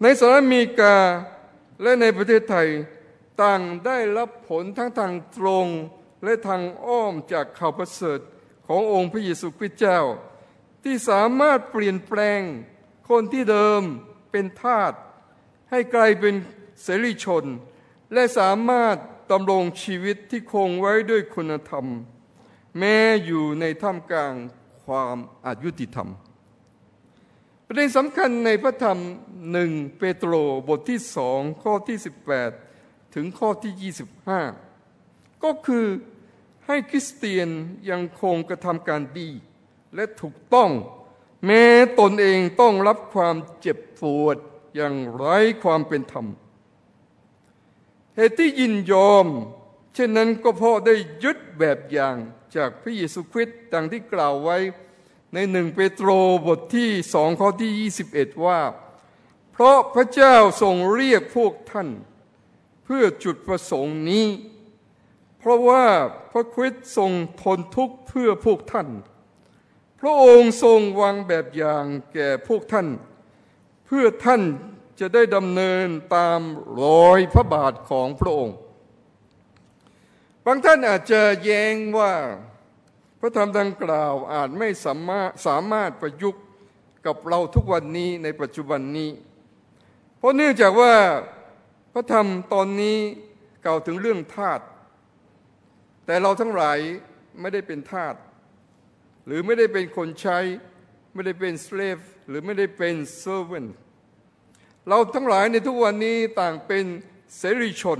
ในสหรัฐอเมริกาและในประเทศไทยต่างได้รับผลทั้งทางตรงและทางอ้อมจากข่าวประเสริฐขององค์พระเยซูคริสต์เจ้า ที่สามารถเปลี่ยนแปลงคนที่เดิมเป็นทาสให้กลายเป็นเสรีชน และสามารถดำรงชีวิตที่คงไว้ด้วยคุณธรรม แม้อยู่ในท่ามกลางความอายุติธรรม ประเด็นสำคัญในพระธรรมหนึ่งเปโตรบทที่สองข้อที่ 18 ถึงข้อที่ 25 ก็คือให้คริสเตียนยังคงกระทำการดี และถูกต้อง แม้ตนเองต้องรับความเจ็บปวดอย่างไร้ความเป็นธรรมเหตุที่ยินยอม เช่นนั้นก็เพราะได้ยึดแบบอย่างจากพระเยซูคริสต์ดังที่กล่าวไว้ ในหนึ่งเปโตรบทที่สองข้อที่ 21 ว่า เพราะพระเจ้าทรงเรียกพวกท่าน เพื่อจุดประสงค์นี้ เพราะว่าพระคริสต์ทรงทนทุกข์เพื่อพวกท่าน พระองค์ทรงวางแบบอย่างแก่พวกท่าน เพื่อท่านจะได้ดำเนินตามรอยพระบาทของพระองค์ บางท่านอาจจะแย้งว่า พระธรรมดังกล่าวอาจไม่สามารถสามารถประยุกต์กับเราทุกวันนี้ในปัจจุบันนี้ เพราะเนื่องจากว่าพระธรรมตอนนี้กล่าวถึงเรื่องทาสแต่เราทั้งหลายไม่ได้เป็นทาสหรือไม่ได้เป็นคนใช้ ไม่ได้เป็น slave หรือไม่ได้เป็น servant เราทั้งหลายในทุกวันนี้ต่างเป็นเสรีชน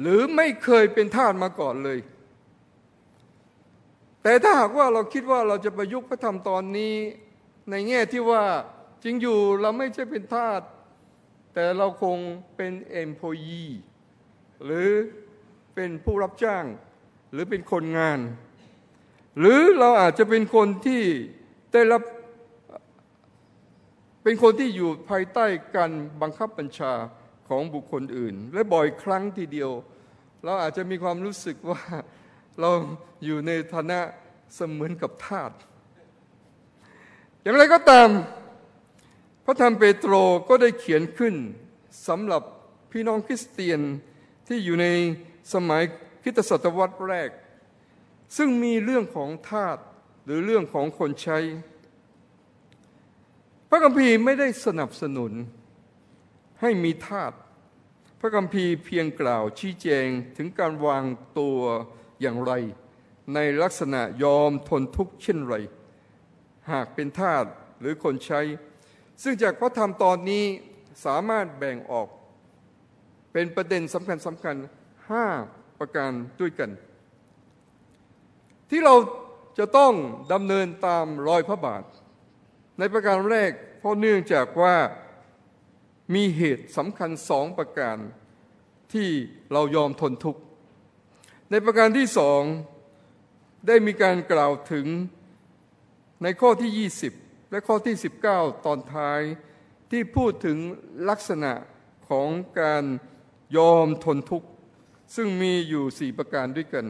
หรือไม่เคยเป็นทาสมาก่อนเลย แต่ถ้าหากว่าเราคิดว่าเราจะประยุกต์พระธรรมตอนนี้ ในแง่ที่ว่าจริงอยู่เราไม่ใช่เป็นทาสแต่เราคงเป็น employee หรือเป็นผู้รับจ้าง หรือเป็นคนงาน หรือเราอาจจะเป็นคนที่ได้รับเป็นคนที่อยู่ภายใต้การบังคับบัญชาของบุคคลอื่น และบ่อยครั้งทีเดียว เราอาจจะมีความรู้สึกว่า เราอยู่ในฐานะเสมือนกับทาสอย่างไรก็ตาม พระธรรมเปโตรก็ได้เขียนขึ้นสำหรับพี่น้องคริสเตียนที่อยู่ในสมัยคิตศตวรรษแรก ซึ่งมีเรื่องของทาสหรือเรื่องของคนใช้ พระคัมภีร์ไม่ได้สนับสนุนให้มีทาสพระคัมภีร์เพียงกล่าวชี้แจงถึงการวางตัว อย่างไร ในลักษณะยอมทนทุกข์เช่นไร หากเป็นทาสหรือคนใช้ ซึ่งจากพระธรรมตอนนี้สามารถแบ่งออก เป็นประเด็นสำคัญสำคัญห้าประการด้วยกัน ที่เราจะต้องดำเนินตามรอยพระบาท ในประการแรกเพราะเนื่องจากว่ามีเหตุสำคัญสองประการที่เรายอมทนทุกข์ ในประการที่สองได้มีการกล่าวถึงในข้อที่ 20 และข้อที่ 19 ตอนท้ายที่พูดถึงลักษณะของการยอมทนทุกข์ ซึ่งมีอยู่สี่ประการด้วยกัน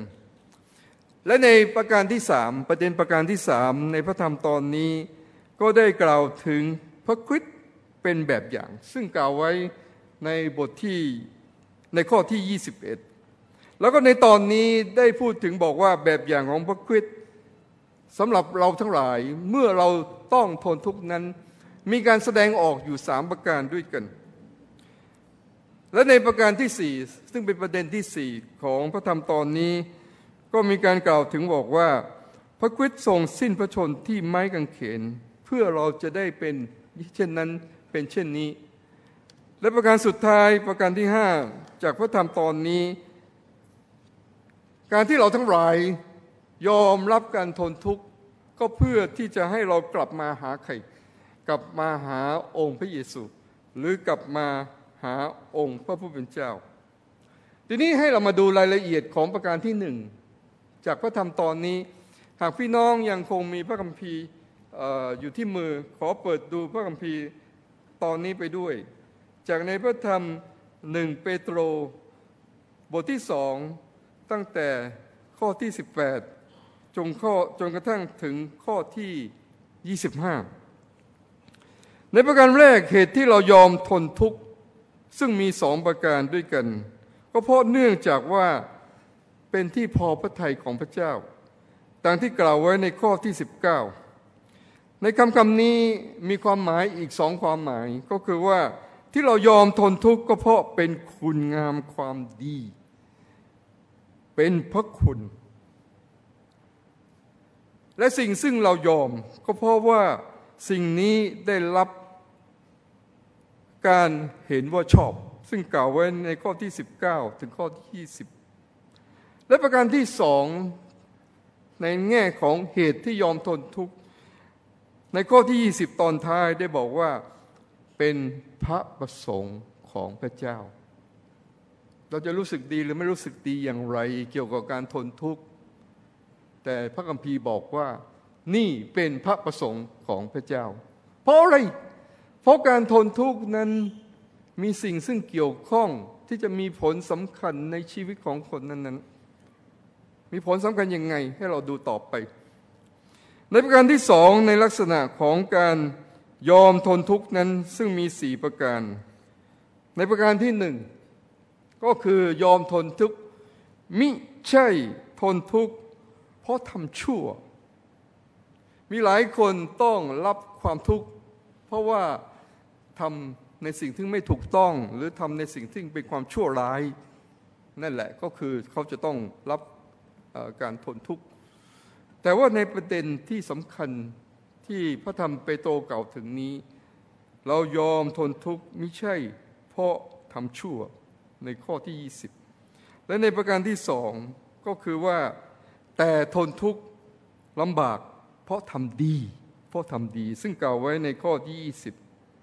และในประการที่สามประเด็นประการที่สามในพระธรรมตอนนี้ ก็ได้กล่าวถึงพระคริสต์เป็นแบบอย่าง ซึ่งกล่าวไว้ในบทที่ในข้อที่ 21 แล้วก็ในตอนนี้ได้พูดถึงบอกว่าแบบอย่างของพระคริสต์สำหรับเราทั้งหลายเมื่อเราต้องทนทุกข์นั้น มีการแสดงออกอยู่สามประการด้วยกัน และในประการที่สี่ซึ่งเป็นประเด็นที่สี่ของพระธรรมตอนนี้ ก็มีการกล่าวถึงบอกว่า พระคริสต์ทรงสิ้นพระชนที่ไม้กางเขน เพื่อเราจะได้เป็นเช่นนั้นเป็นเช่นนี้ และประการสุดท้ายประการที่ห้าจากพระธรรมตอนนี้ การที่เราทั้งหลายยอมรับการทนทุกข์ก็เพื่อที่จะให้เรากลับมาหาใครกลับมาหาองค์พระเยซู หรือกลับมาหาองค์พระผู้เป็นเจ้า ทีนี้ให้เรามาดูรายละเอียดของประการที่หนึ่งจากพระธรรมตอนนี้ หากพี่น้องยังคงมีพระคัมภีร์อยู่ที่มือขอเปิดดูพระคัมภีร์ตอนนี้ไปด้วย จากในพระธรรมหนึ่งเปโตรบทที่สอง ตั้งแต่ข้อที่ 18 จนข้อจนกระทั่งถึงข้อที่ 25 ในประการแรกเหตุที่เรายอมทนทุกข์ ซึ่งมีสองประการด้วยกัน ก็เพราะเนื่องจากว่าเป็นที่พอพระทัยของพระเจ้าดังที่กล่าวไว้ในข้อที่ 19 ในคำคำนี้มีความหมายอีกสองความหมายก็คือว่าที่เรายอมทนทุกข์ก็เพราะเป็นคุณงามความดี เป็นพระคุณ และสิ่งซึ่งเรายอมก็เพราะว่าสิ่งนี้ได้รับการเห็นว่าชอบ ซึ่งกล่าวไว้ในข้อที่ 19 ถึงข้อที่20 และประการที่สองในแง่ของเหตุที่ยอมทนทุกข์ ในข้อที่ 20 ตอนท้ายได้บอกว่าเป็นพระประสงค์ของพระเจ้า เราจะรู้สึกดีหรือไม่รู้สึกดีอย่างไร เกี่ยวกับการทนทุกข์ แต่พระคัมภีร์บอกว่า นี่เป็นพระประสงค์ของพระเจ้า เพราะอะไร เพราะการทนทุกข์นั้นมีสิ่งซึ่งเกี่ยวข้องที่จะมีผลสำคัญในชีวิตของคนนั้นๆ มีผลสำคัญยังไงให้เราดูต่อไป ในประการที่สองในลักษณะของการยอมทนทุกข์นั้นซึ่งมีสี่ประการ ในประการที่หนึ่ง ก็คือยอมทนทุกข์มิใช่ทนทุกข์เพราะทำชั่ว มีหลายคนต้องรับความทุกข์เพราะว่าทำในสิ่งที่ไม่ถูกต้อง หรือทำในสิ่งที่เป็นความชั่วร้าย นั่นแหละก็คือเขาจะต้องรับการทนทุกข์แต่ว่าในประเด็นที่สำคัญที่พระธรรมเปโตรกล่าถึงนี้ เรายอมทนทุกข์ไม่ใช่เพราะทำชั่ว ในข้อที่ 20 และในประการที่สองก็คือว่าแต่ทนทุกข์ลำบาก เพราะทำดี เพราะทำดี ซึ่งกล่าวไว้ในข้อที่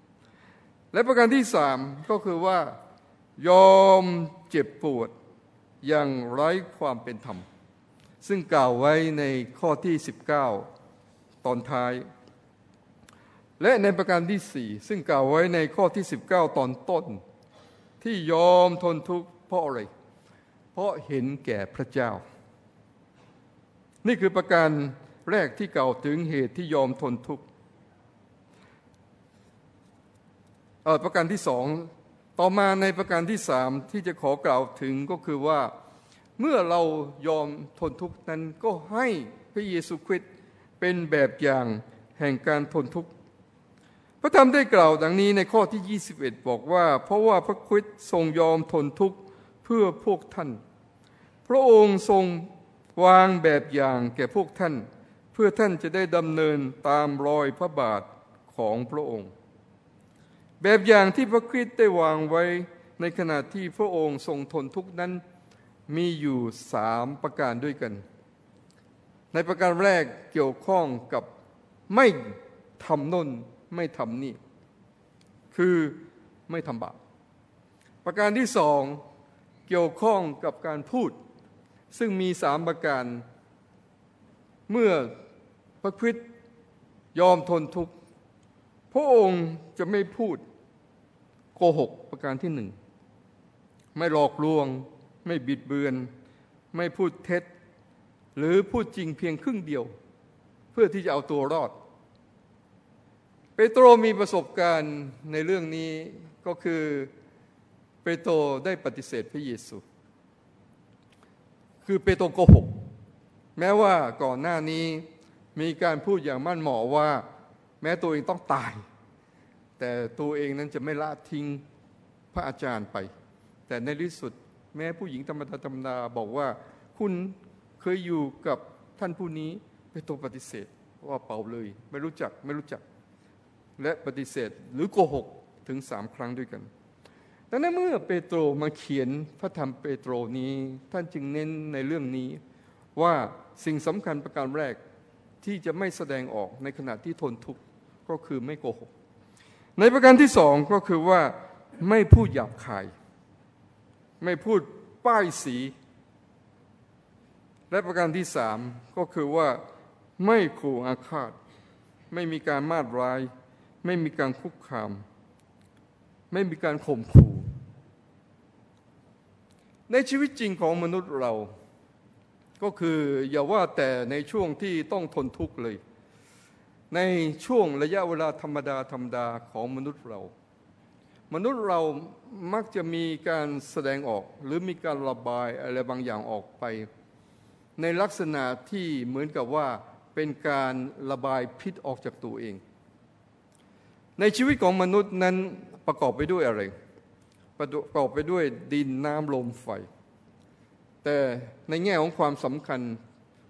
20 และประการที่สามก็คือว่ายอมเจ็บปวดอย่างไร้ความเป็นธรรม ซึ่งกล่าวไว้ในข้อที่ 19 ตอนท้าย และในประการที่สี่ซึ่งกล่าวไว้ในข้อที่ 19 ตอนต้น ที่ยอมทนทุกข์เพราะอะไร เพราะเห็นแก่พระเจ้า นี่คือประการแรกที่กล่าวถึงเหตุที่ยอมทนทุกข์ประการที่สองต่อมาในประการที่สามที่จะขอกล่าวถึงก็คือว่า เมื่อเรายอมทนทุกข์นั้นก็ให้พระเยซูคริสต์เป็นแบบอย่างแห่งการทนทุกข์ พระธรรมได้กล่าวดังนี้ในข้อที่ 21 บอกว่า เพราะว่าพระคริสต์ทรงยอมทนทุกข์เพื่อพวกท่าน พระองค์ทรงวางแบบอย่างแก่พวกท่าน เพื่อท่านจะได้ดำเนินตามรอยพระบาทของพระองค์ แบบอย่างที่พระคริสต์ได้วางไว้ในขณะที่พระองค์ทรงทนทุกข์นั้นมีอยู่สามประการด้วยกัน ในประการแรกเกี่ยวข้องกับไม่ทำน้น ไม่ทำนี่ คือไม่ทำบาปประการที่สองเกี่ยวข้องกับการพูด ซึ่งมีสามประการ เมื่อพระคริสต์ยอมทนทุกข์พระองค์จะไม่พูดโกหกประการที่หนึ่ง ไม่หลอกลวง ไม่บิดเบือน ไม่พูดเท็จ หรือพูดจริงเพียงครึ่งเดียว เพื่อที่จะเอาตัวรอด โตรมีประสบการณ์ในเรื่องนี้ก็คือเปโตรได้ปฏิเสธพระเยซู คือเปโตรโกหก แม้ว่าก่อนหน้านี้มีการพูดอย่างมั่นหมอว่า แม้ตัวเองต้องตาย แต่ตัวเองนั้นจะไม่ละทิ้งพระอาจารย์ไป แต่ในที่สุดแม้ผู้หญิงธรรมดาธรรมดาบอกว่า คุณเคยอยู่กับท่านผู้นี้เปโตรปฏิเสธว่าเปล่าเลย ไม่รู้จักไม่รู้จัก และปฏิเสธหรือโกหกถึงสามครั้งด้วยกันดังนั้นเมื่อเปโตรมาเขียนพระธรรมเปโตรนี้ท่านจึงเน้นในเรื่องนี้ว่าสิ่งสำคัญประการแรกที่จะไม่แสดงออกในขณะที่ทนทุกข์ก็คือไม่โกหก ในประการที่สองก็คือว่าไม่พูดหยาบคาย ไม่พูดป้ายสี และประการที่สามก็คือว่าไม่ขู่อาฆาต ไม่มีการมาดร้าย ไม่มีการคุกคาม ไม่มีการข่มขู่ ในชีวิตจริงของมนุษย์เรา ก็คืออย่าว่าแต่ในช่วงที่ต้องทนทุกข์เลย ในช่วงระยะเวลาธรรมดาธรรมดาของมนุษย์เรา มนุษย์เรามักจะมีการแสดงออกหรือมีการระบายอะไรบางอย่างออกไป ในลักษณะที่เหมือนกับว่าเป็นการระบายพิษออกจากตัวเอง ในชีวิตของมนุษย์นั้นประกอบไปด้วยอะไร ประกอบไปด้วยดินน้ำลมไฟ แต่ในแง่ของความสำคัญ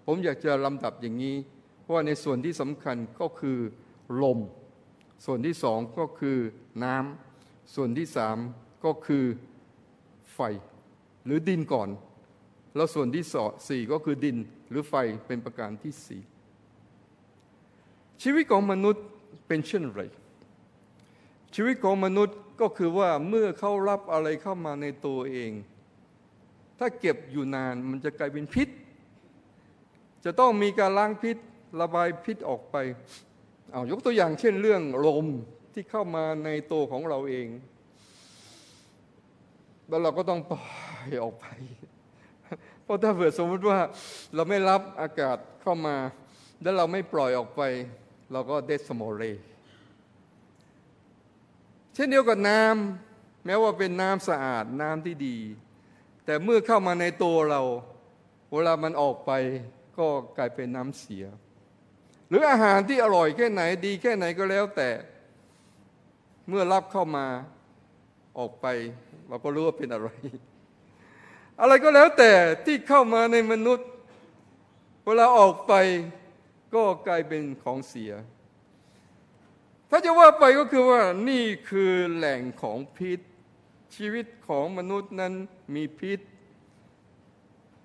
ผมอยากจะลำดับอย่างนี้ว่าในส่วนที่สำคัญก็คือลม ส่วนที่สองก็คือน้ำส่วนที่สามก็คือไฟ หรือดินก่อน แล้วส่วนที่สสี่ก็คือดินหรือไฟเป็นประการที่สี่ชีวิตของมนุษย์เป็นเช่นไร ชีวิตของมนุษย์ก็คือว่าเมื่อเขารับอะไรเข้ามาในตัวเอง ถ้าเก็บอยู่นานมันจะกลายเป็นพิษ จะต้องมีการล้างพิษระบายพิษออกไปเอายกตัวอย่างเช่นเรื่องลมที่เข้ามาในตัวของเราเอง แล้วเราก็ต้องปล่อยออกไป เพราะถ้าเผื่อสมมติว่าเราไม่รับอากาศเข้ามา แล้วเราไม่ปล่อยออกไป เราก็เดสโมเร ช่นเดียวกับน้ำแม้ว่าเป็นน้ำสะอาดน้ำที่ดี แต่เมื่อเข้ามาในตัวเรา เวลามันออกไปก็กลายเป็นน้ำเสีย หรืออาหารที่อร่อยแค่ไหนดีแค่ไหนก็แล้วแต่เมื่อรับเข้ามาออกไป เราก็รู้ว่าเป็นอะไร อะไรก็แล้วแต่ที่เข้ามาในมนุษย์ เวลาออกไปก็กลายเป็นของเสีย ถ้าจะว่าไปก็คือว่านี่คือแหล่งของพิษ ชีวิตของมนุษย์นั้นมีพิษ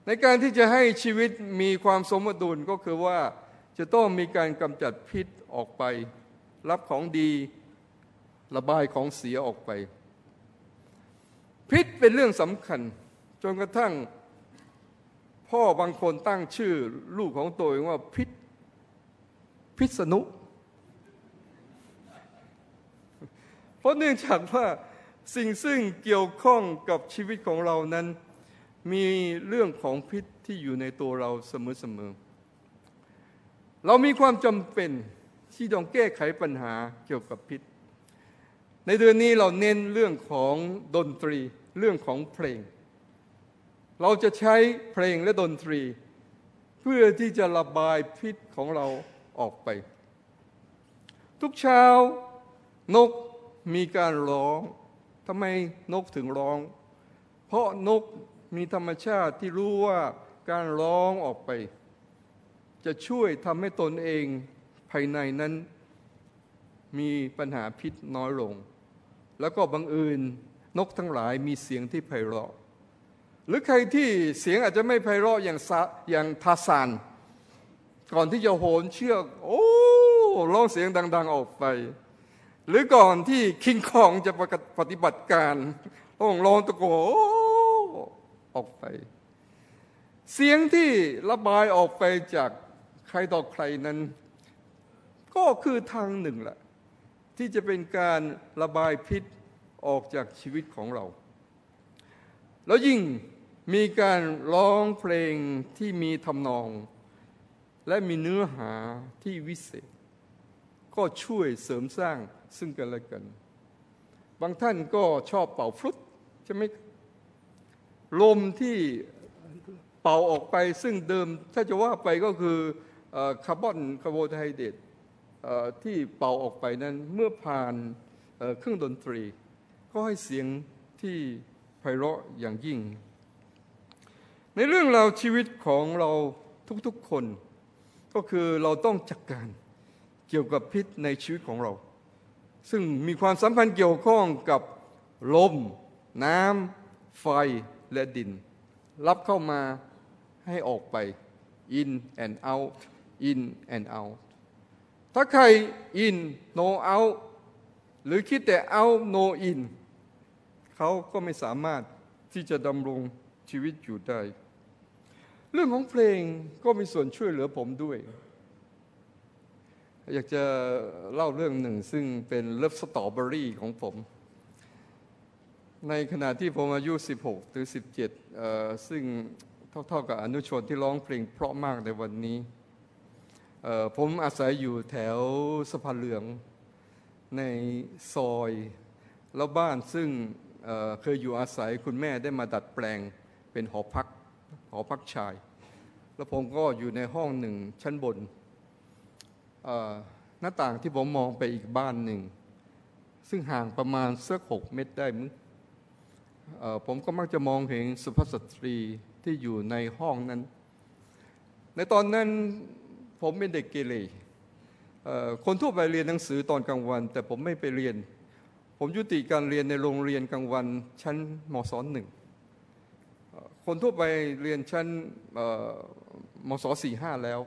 ในการที่จะให้ชีวิตมีความสมดุลก็คือว่าจะต้องมีการกำจัดพิษออกไป รับของดีระบายของเสียออกไป พิษเป็นเรื่องสำคัญ จนกระทั่งพ่อบางคนตั้งชื่อลูกของตัวเองว่าพิษพิษณุเพ ราะเนื่องจากว่าสิ่งซึ่งเกี่ยวข้องกับชีวิตของเรานั้น มีเรื่องของพิษที่อยู่ในตัวเราเสมอๆเรามีความจำเป็นที่ต้องแก้ไขปัญหาเกี่ยวกับพิษ ในเดือนนี้เราเน้นเรื่องของดนตรีเรื่องของเพลง เราจะใช้เพลงและดนตรี เพื่อที่จะระบายพิษของเราออกไป ทุกเช้านก มีการร้องทำไมนกถึงร้อง เพราะนกมีธรรมชาติที่รู้ว่าการร้องออกไป จะช่วยทำให้ตนเองภายในนั้น มีปัญหาพิษน้อยลง แล้วก็บังเอิญนกทั้งหลายมีเสียงที่ไพเราะ หรือใครที่เสียงอาจจะไม่ไพเราะอย่างอย่างทาสานก่อนที่จะโหนเชือก โอ้ร้องเสียงดัง ๆ ออกไป หรือก่อนที่คิงคองจะปฏิบัติการต้องร้องตะโกนออกไป เสียงที่ระบายออกไปจากใครต่อใครนั้น ก็คือทางหนึ่งแหละที่จะเป็นการระบายพิษออกจากชีวิตของเรา แล้วยิ่งมีการร้องเพลงที่มีทำนอง และมีเนื้อหาที่วิเศษ ก็ช่วยเสริมสร้าง ซึ่งกันและกัน บางท่านก็ชอบเป่าฟลูตใช่ไหมลมที่เป่าออกไปซึ่งเดิมถ้าจะว่าไปก็คือคาร์บอนคาร์โบไฮเดรตที่เป่าออกไปนั้นเมื่อผ่านเครื่องดนตรี ก็ให้เสียงที่ไพเราะอย่างยิ่ง ในเรื่องราวชีวิตของเราทุกๆคน ก็คือเราต้องจัดกการเกี่ยวกับพิษในชีวิตของเรา ซึ่งมีความสัมพันธ์เกี่ยวข้องกับลม น้ำ ไฟและดิน รับเข้ามาให้ออกไป in and out in and out ถ้าใคร in no out หรือคิดแต่ out no in เขาก็ไม่สามารถที่จะดำรงชีวิตอยู่ได้ เรื่องของเพลงก็มีส่วนช่วยเหลือผมด้วย อยากจะเล่าเรื่องหนึ่ง ซึ่งเป็นเลิฟสตรอเบอรี่ของผม ในขณะที่ผมอายุ 16 หรือ 17 ซึ่งเท่าๆกับอนุชนที่ร้องเพลงเพราะมากในวันนี้ผมอาศัยอยู่แถวสะพานเหลืองในซอย แล้วบ้านซึ่งเเคยอยู่อาศัยคุณแม่ได้มาดัดแปลงเป็นหอพักหอพักชาย แล้วผมก็อยู่ในห้องหนึ่งชั้นบน หน้าต่างที่ผมมองไปอีกบ้านหนึ่ง ซึ่งห่างประมาณสักหกเมตรได้มั้งผมก็มักจะมองเห็นสุภาพสตรีที่อยู่ในห้องนั้น ในตอนนั้นผมเป็นเด็กเกเรคนทั่วไปเรียนหนังสือตอนกลางวัน แต่ผมไม่ไปเรียน ผมยุติการเรียนในโรงเรียนกลางวันชั้นมศหนึ่งคนทั่วไปเรียนชั้นมศสี่ห้าแล้ว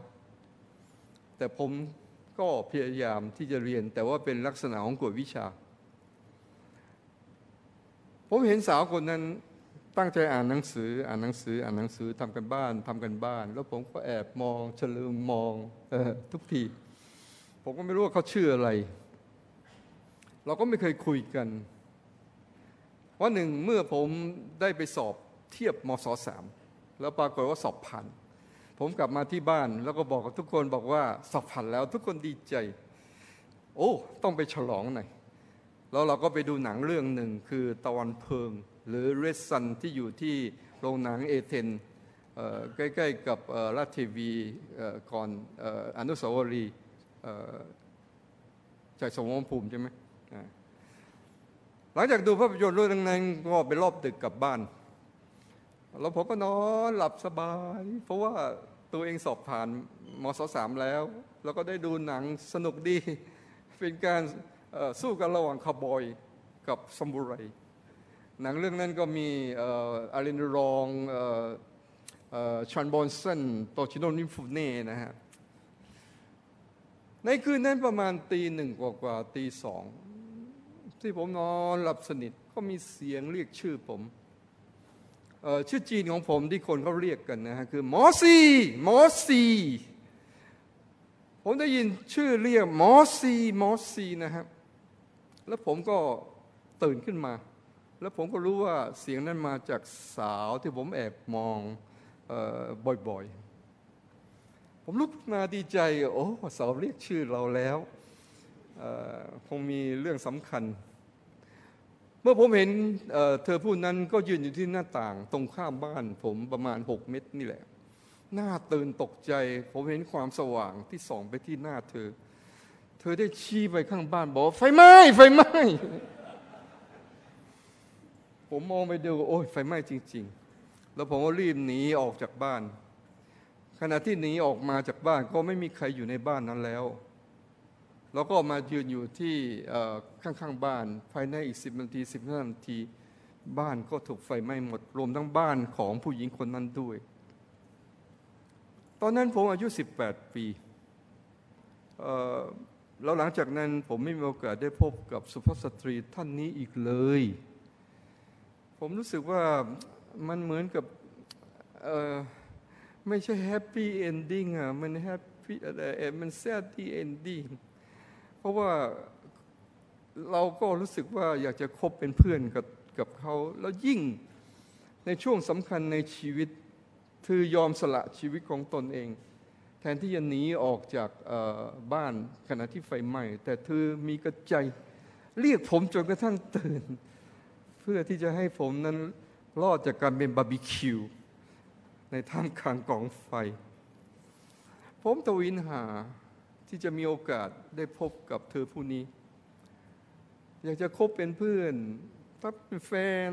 แต่ผม ก็พยายามที่จะเรียน แต่ว่าเป็นลักษณะของกวดวิชา ผมเห็นสาวคนนั้นตั้งใจอ่านหนังสือ อ่านหนังสือ อ่านหนังสือทำกันบ้านทำกันบ้าน แล้วผมก็แอบมองเฉลิมมองออทุกที ผมก็ไม่รู้ว่าเขาชื่ออะไร เราก็ไม่เคยคุยกันวันหนึ่งเมื่อผมได้ไปสอบเทียบมศสามแล้วปรากฏว่าสอบผ่าน ผมกลับมาที่บ้านแล้วก็บอกกับทุกคนบอกว่าสอบผ่านแล้วทุกคนดีใจ โอ้ต้องไปฉลองหน่อยแล้วเราก็ไปดูหนังเรื่องหนึ่งคือตะวันเพิง หรือเรสซันที่อยู่ที่โรงหนังเอเธนใกล้ๆกับราชเทวีก่อนอนุสาวรีย์ใจสมรภูมิใช่ไหมหลังจากดูภาพยนตร์เรื่องนั้นก็ไปรอบตึกกลับบ้าน แล้วผมก็นอนหลับสบาย เพราะว่าตัวเองสอบผ่านมศสามแล้ว แล้วก็ได้ดูหนังสนุกดี เป็นการสู้กันระหว่างคาร์บอยกับซัมบูไร หนังเรื่องนั้นก็มีอาแลงเดอลองชาร์ลส์บรอนสันโตชิโรมิฟูเน่นะฮะ ในคืนนั้นประมาณตีหนึ่งกว่ากว่าตีสองที่ผมนอนหลับสนิทก็มีเสียงเรียกชื่อผม ชื่อจีนของผมที่คนเขาเรียกกันนะฮะคือหมอซีหมอซีผมได้ยินชื่อเรียกหมอซีหมอซีนะครับ แล้วผมก็ตื่นขึ้นมา แล้วผมก็รู้ว่าเสียงนั้นมาจากสาวที่ผมแอบมองบ่อยๆ ผมลุกมาดีใจ โอ้สาวเรียกชื่อเราแล้วคงมีเรื่องสำคัญ เมื่อผมเห็นเธอผู้นั้นก็ยืนอยู่ที่หน้าต่างตรงข้ามบ้านผมประมาณหกเมตรนี่แหละ หน้าตื่นตกใจ ผมเห็นความสว่างที่ส่องไปที่หน้าเธอ เธอได้ชี้ไปข้างบ้านบอกไฟไหม้ไฟไหม้ผมมองไปดูโอ้ยไฟไหม้จริง ๆ แล้วผมก็รีบหนีออกจากบ้าน ขณะที่หนีออกมาจากบ้านก็ไม่มีใครอยู่ในบ้านนั้นแล้ว แล้วก็มายืนอยู่ที่ข้างๆบ้านภายในอีกสิบนาทีสิบห้านาทีบ้านก็ถูกไฟไหม้หมด รวมทั้งบ้านของผู้หญิงคนนั้นด้วย ตอนนั้นผมอายุ 18 ปีแล้วหลังจากนั้นผมไม่มีโอกาสได้พบกับสุภาพสตรีท่านนี้อีกเลย ผมรู้สึกว่ามันเหมือนกับไม่ใช่ happy ending อะ มัน happy อะไรมัน saddy ending เพราะว่าเราก็รู้สึกว่าอยากจะคบเป็นเพื่อนกับกับเขาแล้วยิ่งในช่วงสำคัญในชีวิตเธอยอมสละชีวิตของตนเอง แทนที่จะหนีออกจากบ้านขณะที่ไฟไหม้แต่เธอมีแก่ใจเรียกผมจนกระทั่งตื่น เพื่อที่จะให้ผมนั้นรอดจากการเป็นบาร์บีคิว ในท่ามกลางกองไฟ ผมตวินหา ที่จะมีโอกาสได้พบกับเธอผู้นี้ อยากจะคบเป็นเพื่อนถ้าเป็นแฟน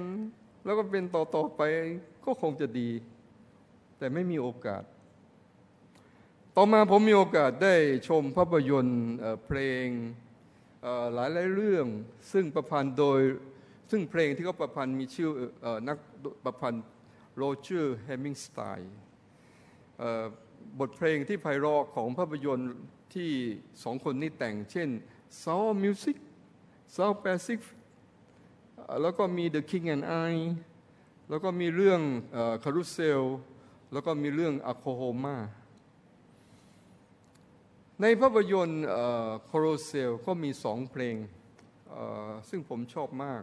แล้วก็เป็นต่อต่อไปก็คงจะดี แต่ไม่มีโอกาส ต่อมาผมมีโอกาสได้ชมภาพยนตร์เพลงหลายหลายเรื่อง ซึ่งประพันธ์โดยซึ่งเพลงที่เขาประพันธ์มีชื่อนักประพันธ์ Rodgers Hammerstein บทเพลงที่ไพเราะของภาพยนตร์ ที่สองคนนี้แต่ง เช่น Sound of Music South Pacific แล้วก็มี The King and I แล้วก็มีเรื่อง Carousel แล้วก็มีเรื่อง Oklahoma ในภาพยนตร์Carousel ก็มีสองเพลง ซึ่งผมชอบมาก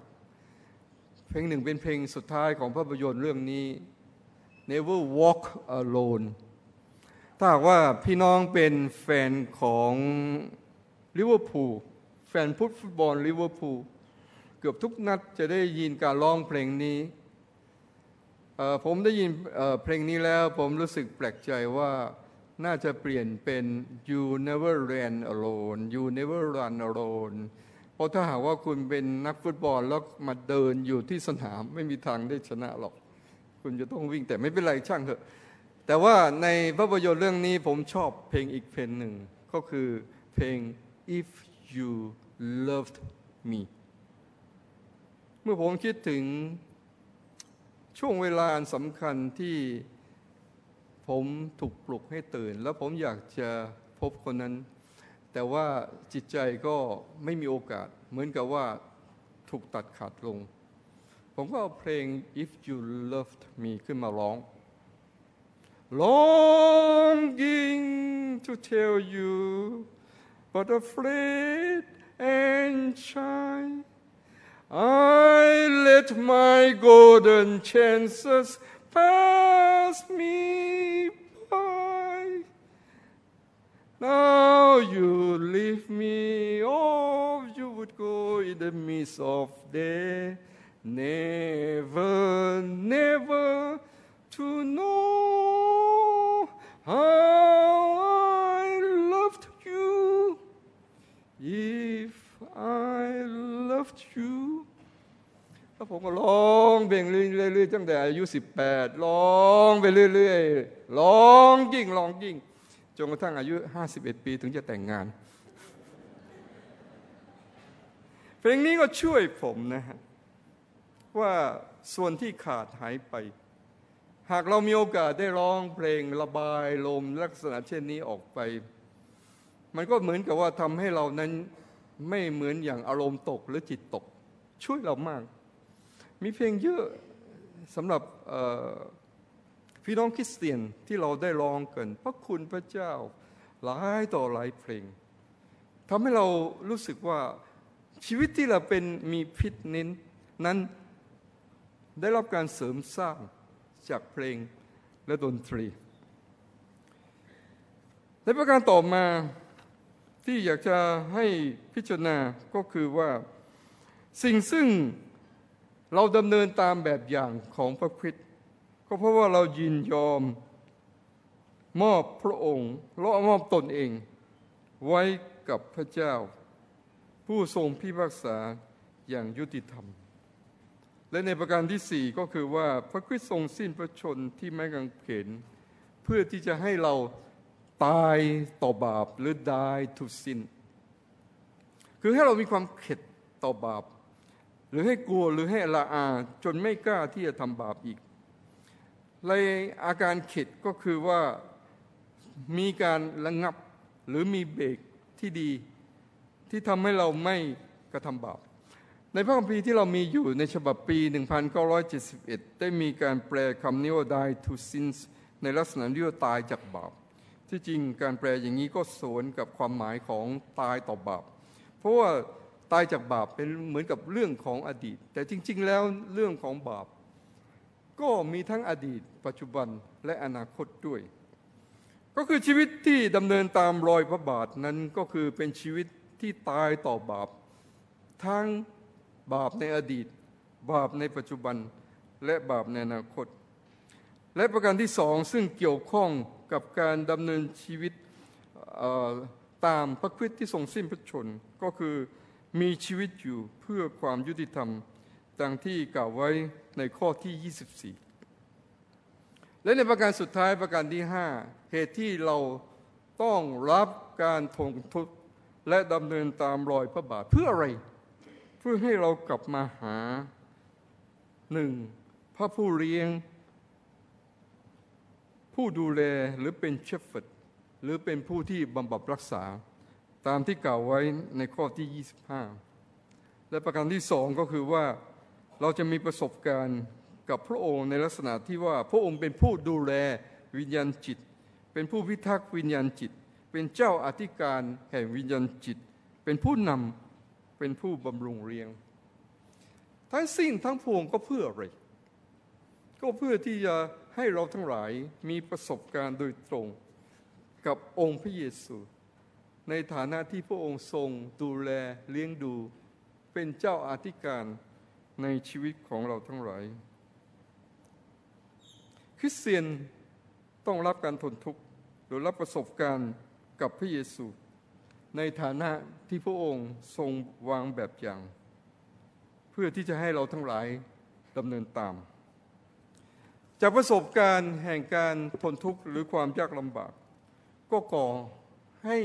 เพลงหนึ่งเป็นเพลงสุดท้ายของภาพยนตร์เรื่องนี้ never walk alone ถ้าว่าพี่น้องเป็นแฟนของลิเวอร์พูลแฟนฟุตบอลลิเวอร์พูลเกือบทุกนัดจะได้ยินการร้องเพลงนี้ผมได้ยินเพลงนี้แล้วผมรู้สึกแปลกใจว่าน่าจะเปลี่ยนเป็น you never ran alone you never run alone เพราะถ้าหากว่าคุณเป็นนักฟุตบอลแล้วมาเดินอยู่ที่สนามไม่มีทางได้ชนะหรอก คุณจะต้องวิ่งแต่ไม่เป็นไรช่างเถอะ แต่ว่าในภาพยนตร์เรื่องนี้ผมชอบเพลงอีกเพลงหนึ่ง ก็คือเพลง if you loved me เมื่อผมคิดถึงช่วงเวลาสำคัญที่ผมถูกปลุกให้ตื่น แล้วผมอยากจะพบคนนั้น แต่ว่าจิตใจก็ไม่มีโอกาส เหมือนกับว่าถูกตัดขาดลง ผมก็เอาเพลง If You Loved Me ขึ้นมาร้อง Longing to tell you but afraid and shy I let my golden chances pass me by. Now you leave me, oh, you would go in the midst of day. Never, never to know how I loved you. If I loved you แล้วผมก็ร้องเพลงเรื่อยๆตั้งแต่อายุสิบแปดร้องไปเรื่อยๆ ร้องยิ่งร้องยิ่ง จนกระทั่งอายุห้าสิบเอ็ดปีถึงจะแต่งงาน เพลงนี้ก็ช่วยผมนะฮะว่าส่วนที่ขาดหายไป หากเรามีโอกาสได้ร้องเพลงระบายลมลักษณะเช่นนี้ออกไป มันก็เหมือนกับว่าทำให้เรานั้นไม่เหมือนอย่างอารมณ์ตกหรือจิตตก ช่วยเรามาก มีเพลงเยอะสำหรับพี่น้องคริสเตียนที่เราได้ร้องกันพระคุณพระเจ้าหลายต่อหลายเพลงทำให้เรารู้สึกว่าชีวิตที่เราเป็นมีพิษนินนั้นได้รับการเสริมสร้าง จากเพลงและดนตรี ในประการต่อมาที่อยากจะให้พิจารณาก็คือว่าสิ่งซึ่งเราดำเนินตามแบบอย่างของพระคริสต์ก็เพราะว่าเรายินยอมมอบพระองค์และมอบตนเอง ไว้กับพระเจ้า ผู้ทรงพิพากษาอย่างยุติธรรม และในประการที่สี่ก็คือว่าพระคริสต์ทรงสิ้นพระชนที่ไม้กางเขนเพื่อที่จะให้เราตายต่อบาปหรือดายทุสินคือให้เรามีความเข็ดต่อบาป หรือให้กลัวหรือให้ละอาจนไม่กล้าที่จะทำบาปอีกเลยอาการเข็ดก็คือว่ามีการระงับหรือมีเบรกที่ดี ที่ทำให้เราไม่กระทำบาป ในพระคัมภีร์ที่เรามีอยู่ในฉบับปี 1971 ได้มีการแปลคำนี้ว่า die to sins ในลักษณะที่ว่าตายจากบาป ที่จริงการแปลอย่างนี้ก็สวนกับความหมายของตายต่อบาป เพราะว่าตายจากบาปเป็นเหมือนกับเรื่องของอดีต แต่จริง ๆ แล้วเรื่องของบาป ก็มีทั้งอดีต ปัจจุบันและอนาคตด้วย ก็คือชีวิตที่ดำเนินตามรอยพระบาทนั้นก็คือเป็นชีวิตที่ตายต่อบาปทั้ง บาปในอดีต บาปในปัจจุบันและบาปในอนาคต และประการที่สองซึ่งเกี่ยวข้องกับการดำเนินชีวิตตามพระคริสต์ที่ทรงสิ้นพระชน ก็คือมีชีวิตอยู่เพื่อความยุติธรรมดังที่กล่าวไว้ในข้อที่ 24 และในประการสุดท้ายประการที่ 5 เหตุที่เราต้องรับการทงทุกและดำเนินตามรอยพระบาทเพื่ออะไร พื่อให้เรากลับมาหาหนึ่งพระผู้เลี้ยง ผู้ดูแลหรือเป็นเชฟเฟตหรือเป็นผู้ที่บำบัดรักษา ตามที่กล่าวไว้ในข้อที่ 25 และประการที่สองก็คือว่าเราจะมีประสบการณ์กับพระองค์ในลักษณะที่ว่าพระองค์เป็นผู้ดูแลวิญญาณจิต เป็นผู้พิทักษ์วิญญาณจิต เป็นเจ้าอธิการแห่งวิญญาณจิต เป็นผู้นำ เป็นผู้บำรุงเรียง ทั้งสิ้นทั้งพวงก็เพื่ออะไร ก็เพื่อที่จะให้เราทั้งหลายมีประสบการณ์โดยตรงกับองค์พระเยซู ในฐานะที่พระองค์ทรงดูแลเลี้ยงดู เป็นเจ้าอาธิการในชีวิตของเราทั้งหลาย คริสเตียนต้องรับการทนทุกข์หรือรับประสบการณ์กับพระเยซู ในฐานะที่พระองค์ทรงวางแบบอย่าง เพื่อที่จะให้เราทั้งหลายดำเนินตาม จากประสบการณ์แห่งการทนทุกข์หรือความยากลำบาก ก็ก่อให้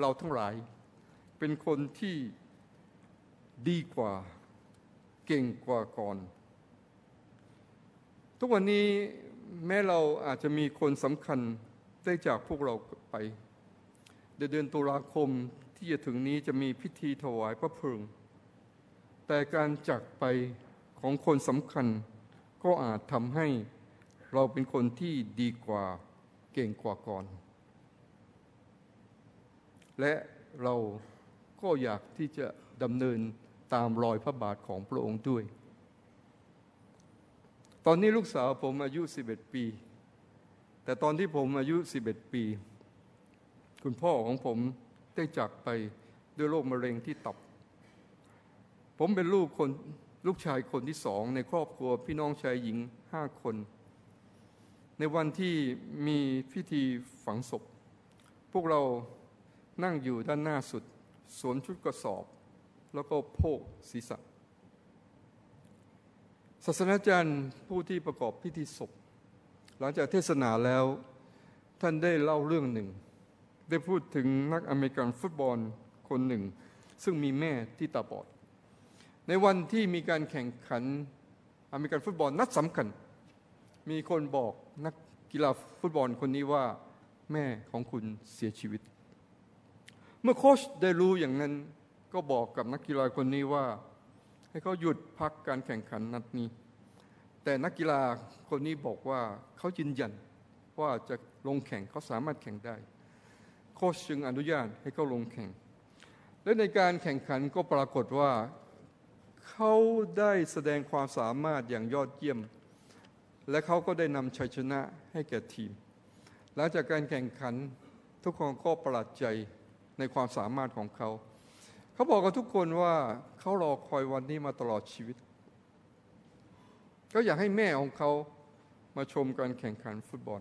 เราทั้งหลาย เป็นคนที่ดีกว่าเก่งกว่าก่อน ทุกวันนี้แม้เราอาจจะมีคนสำคัญได้จากพวกเราไป เดือนตุลาคมที่จะถึงนี้จะมีพิธีถวายพระเพลิง แต่การจากไปของคนสำคัญก็อาจทำให้เราเป็นคนที่ดีกว่าเก่งกว่าก่อน และเราก็อยากที่จะดำเนินตามรอยพระบาทของพระองค์ด้วย ตอนนี้ลูกสาวผมอายุ 11 ปี แต่ตอนที่ผมอายุ 11 ปี คุณพ่อของผมได้จากไปด้วยโรคมะเร็งที่ตับ ผมเป็นลูกคนลูกชายคนที่สองในครอบครัวพี่น้องชายหญิงห้าคน ในวันที่มีพิธีฝังศพ พวกเรานั่งอยู่ด้านหน้าสุดสวมชุดกระสอบ แล้วก็โพกศีรษะศาสนาจารย์ผู้ที่ประกอบพิธีศพ หลังจากเทศนาแล้วท่านได้เล่าเรื่องหนึ่ง ได้พูดถึงนักอเมริกันฟุตบอลคนหนึ่ง ซึ่งมีแม่ที่ตาบอด ในวันที่มีการแข่งขันอเมริกันฟุตบอลนัดสำคัญ มีคนบอกนักกีฬาฟุตบอลคนนี้ว่าแม่ของคุณเสียชีวิต เมื่อโค้ชได้รู้อย่างนั้นก็บอกกับนักกีฬาคนนี้ว่า ให้เขาหยุดพักการแข่งขันนัดนี้ แต่นักกีฬาคนนี้บอกว่าเขายืนยันว่าจะลงแข่งเขาสามารถแข่งได้ โค้ชจึงอนุญาตให้เขาลงแข่ง และในการแข่งขันก็ปรากฏว่าเขาได้แสดงความสามารถอย่างยอดเยี่ยม และเขาก็ได้นำชัยชนะให้แก่ทีม หลังจากการแข่งขันทุกคนก็ประหลาดใจในความสามารถของเขา เขาบอกกับทุกคนว่าเขารอคอยวันนี้มาตลอดชีวิตเขาอยากให้แม่ของเขามาชมการแข่งขันฟุตบอล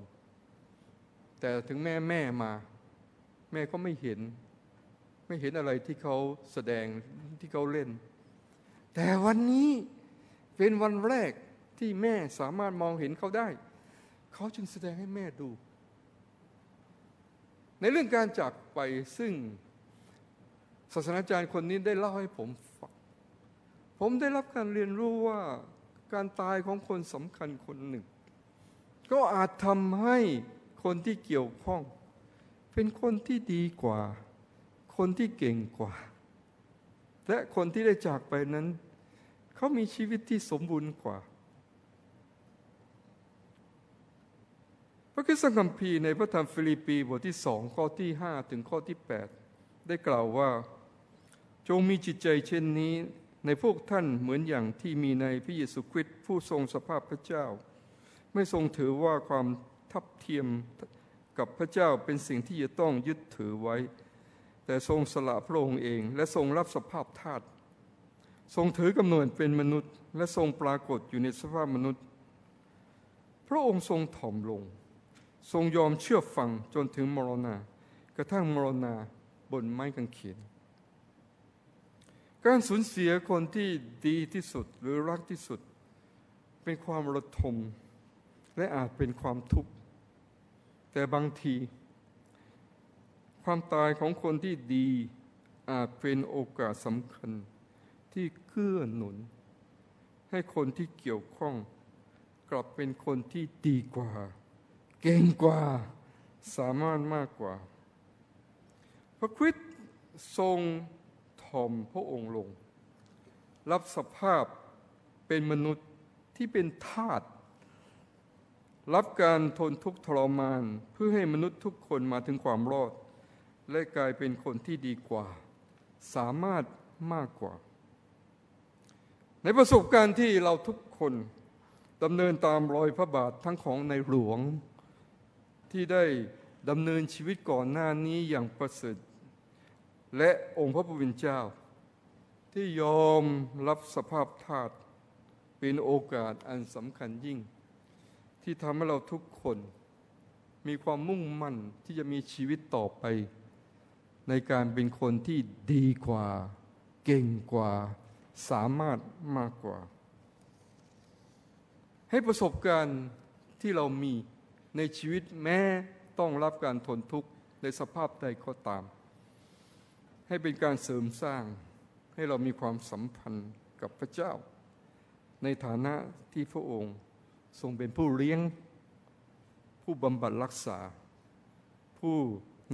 แต่ถึงแม่แม่มา แม่ก็ไม่เห็น ไม่เห็นอะไรที่เขาแสดงที่เขาเล่น แต่วันนี้เป็นวันแรกที่แม่สามารถมองเห็นเขาได้ เขาจึงแสดงให้แม่ดู ในเรื่องการจากไปซึ่งศาสนาจารย์คนนี้ได้เล่าให้ผมฟัง ผมได้รับการเรียนรู้ว่าการตายของคนสำคัญคนหนึ่ง ก็อาจทำให้คนที่เกี่ยวข้อง เป็นคนที่ดีกว่า คนที่เก่งกว่า และคนที่ได้จากไปนั้น เขามีชีวิตที่สมบูรณ์กว่า พระคริสตธรรมคัมภีร์ในพระธรรมฟิลิปปีบทที่สองข้อที่ห้าถึงข้อที่แปดได้กล่าวว่า จงมีจิตใจเช่นนี้ในพวกท่านเหมือนอย่างที่มีในพระเยซูคริสต์ผู้ทรงสภาพพระเจ้า ไม่ทรงถือว่าความทับเทียม กับพระเจ้าเป็นสิ่งที่จะต้องยึดถือไว้ แต่ทรงสละพระองค์เอง และทรงรับสภาพทาสทรงถือกำเนิดเป็นมนุษย์ และทรงปรากฏอยู่ในสภาพมนุษย์ พระองค์ทรงถ่อมลง ทรงยอมเชื่อฟังจนถึงมรณากระทั่งมรณาบนไม้กางเขนการสูญเสียคนที่ดีที่สุดหรือรักที่สุด เป็นความระทมและอาจเป็นความทุกข์ แต่บางที ความตายของคนที่ดีอาจเป็นโอกาสสำคัญที่เกื้อหนุน ให้คนที่เกี่ยวข้อง กลับเป็นคนที่ดีกว่า เก่งกว่า สามารถมากกว่า พระคริสต์ทรงทอมพระองค์ลง รับสภาพเป็นมนุษย์ที่เป็นทาส รับการทนทุกข์ทรมานเพื่อให้มนุษย์ทุกคนมาถึงความรอด และกลายเป็นคนที่ดีกว่า สามารถมากกว่า ในประสบการณ์ที่เราทุกคนดำเนินตามรอยพระบาททั้งของในหลวง ที่ได้ดำเนินชีวิตก่อนหน้านี้อย่างประเสริฐและองค์พระผู้เป็นเจ้า ที่ยอมรับสภาพธาตุเป็นโอกาสอันสำคัญยิ่ง ที่ทำให้เราทุกคน มีความมุ่งมั่นที่จะมีชีวิตต่อไป ในการเป็นคนที่ดีกว่า เก่งกว่า สามารถมากกว่า ให้ประสบการณ์ที่เรามีในชีวิตแม้ต้องรับการทนทุกข์ในสภาพใดก็ตาม ให้เป็นการเสริมสร้างให้เรามีความสัมพันธ์กับพระเจ้า ในฐานะที่พระองค์ ทรงเป็นผู้เลี้ยง ผู้บำบัดรักษา ผู้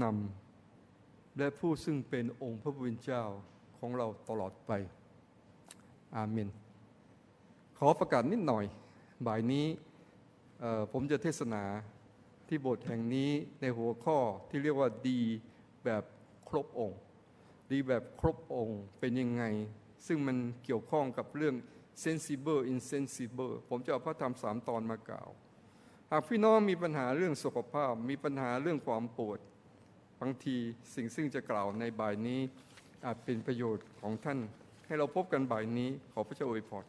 นำและผู้ซึ่งเป็นองค์พระผู้เป็นเจ้าของเราตลอดไป อาเมน ขอประกาศนิดหน่อย บ่ายนี้ผมจะเทศนาที่โบสถ์แห่งนี้ในหัวข้อที่เรียกว่าดีแบบครบองค์ ดีแบบครบองค์เป็นยังไง ซึ่งมันเกี่ยวข้องกับเรื่อง sensible insensible ผมจะเอาพระธรรมสามตอนมากล่าว หากพี่น้องมีปัญหาเรื่องสุขภาพ มีปัญหาเรื่องความปวด บางทีสิ่งซึ่งจะกล่าวในบ่ายนี้อาจเป็นประโยชน์ของท่าน ให้เราพบกันบ่ายนี้ขอพระเจ้าอวยพร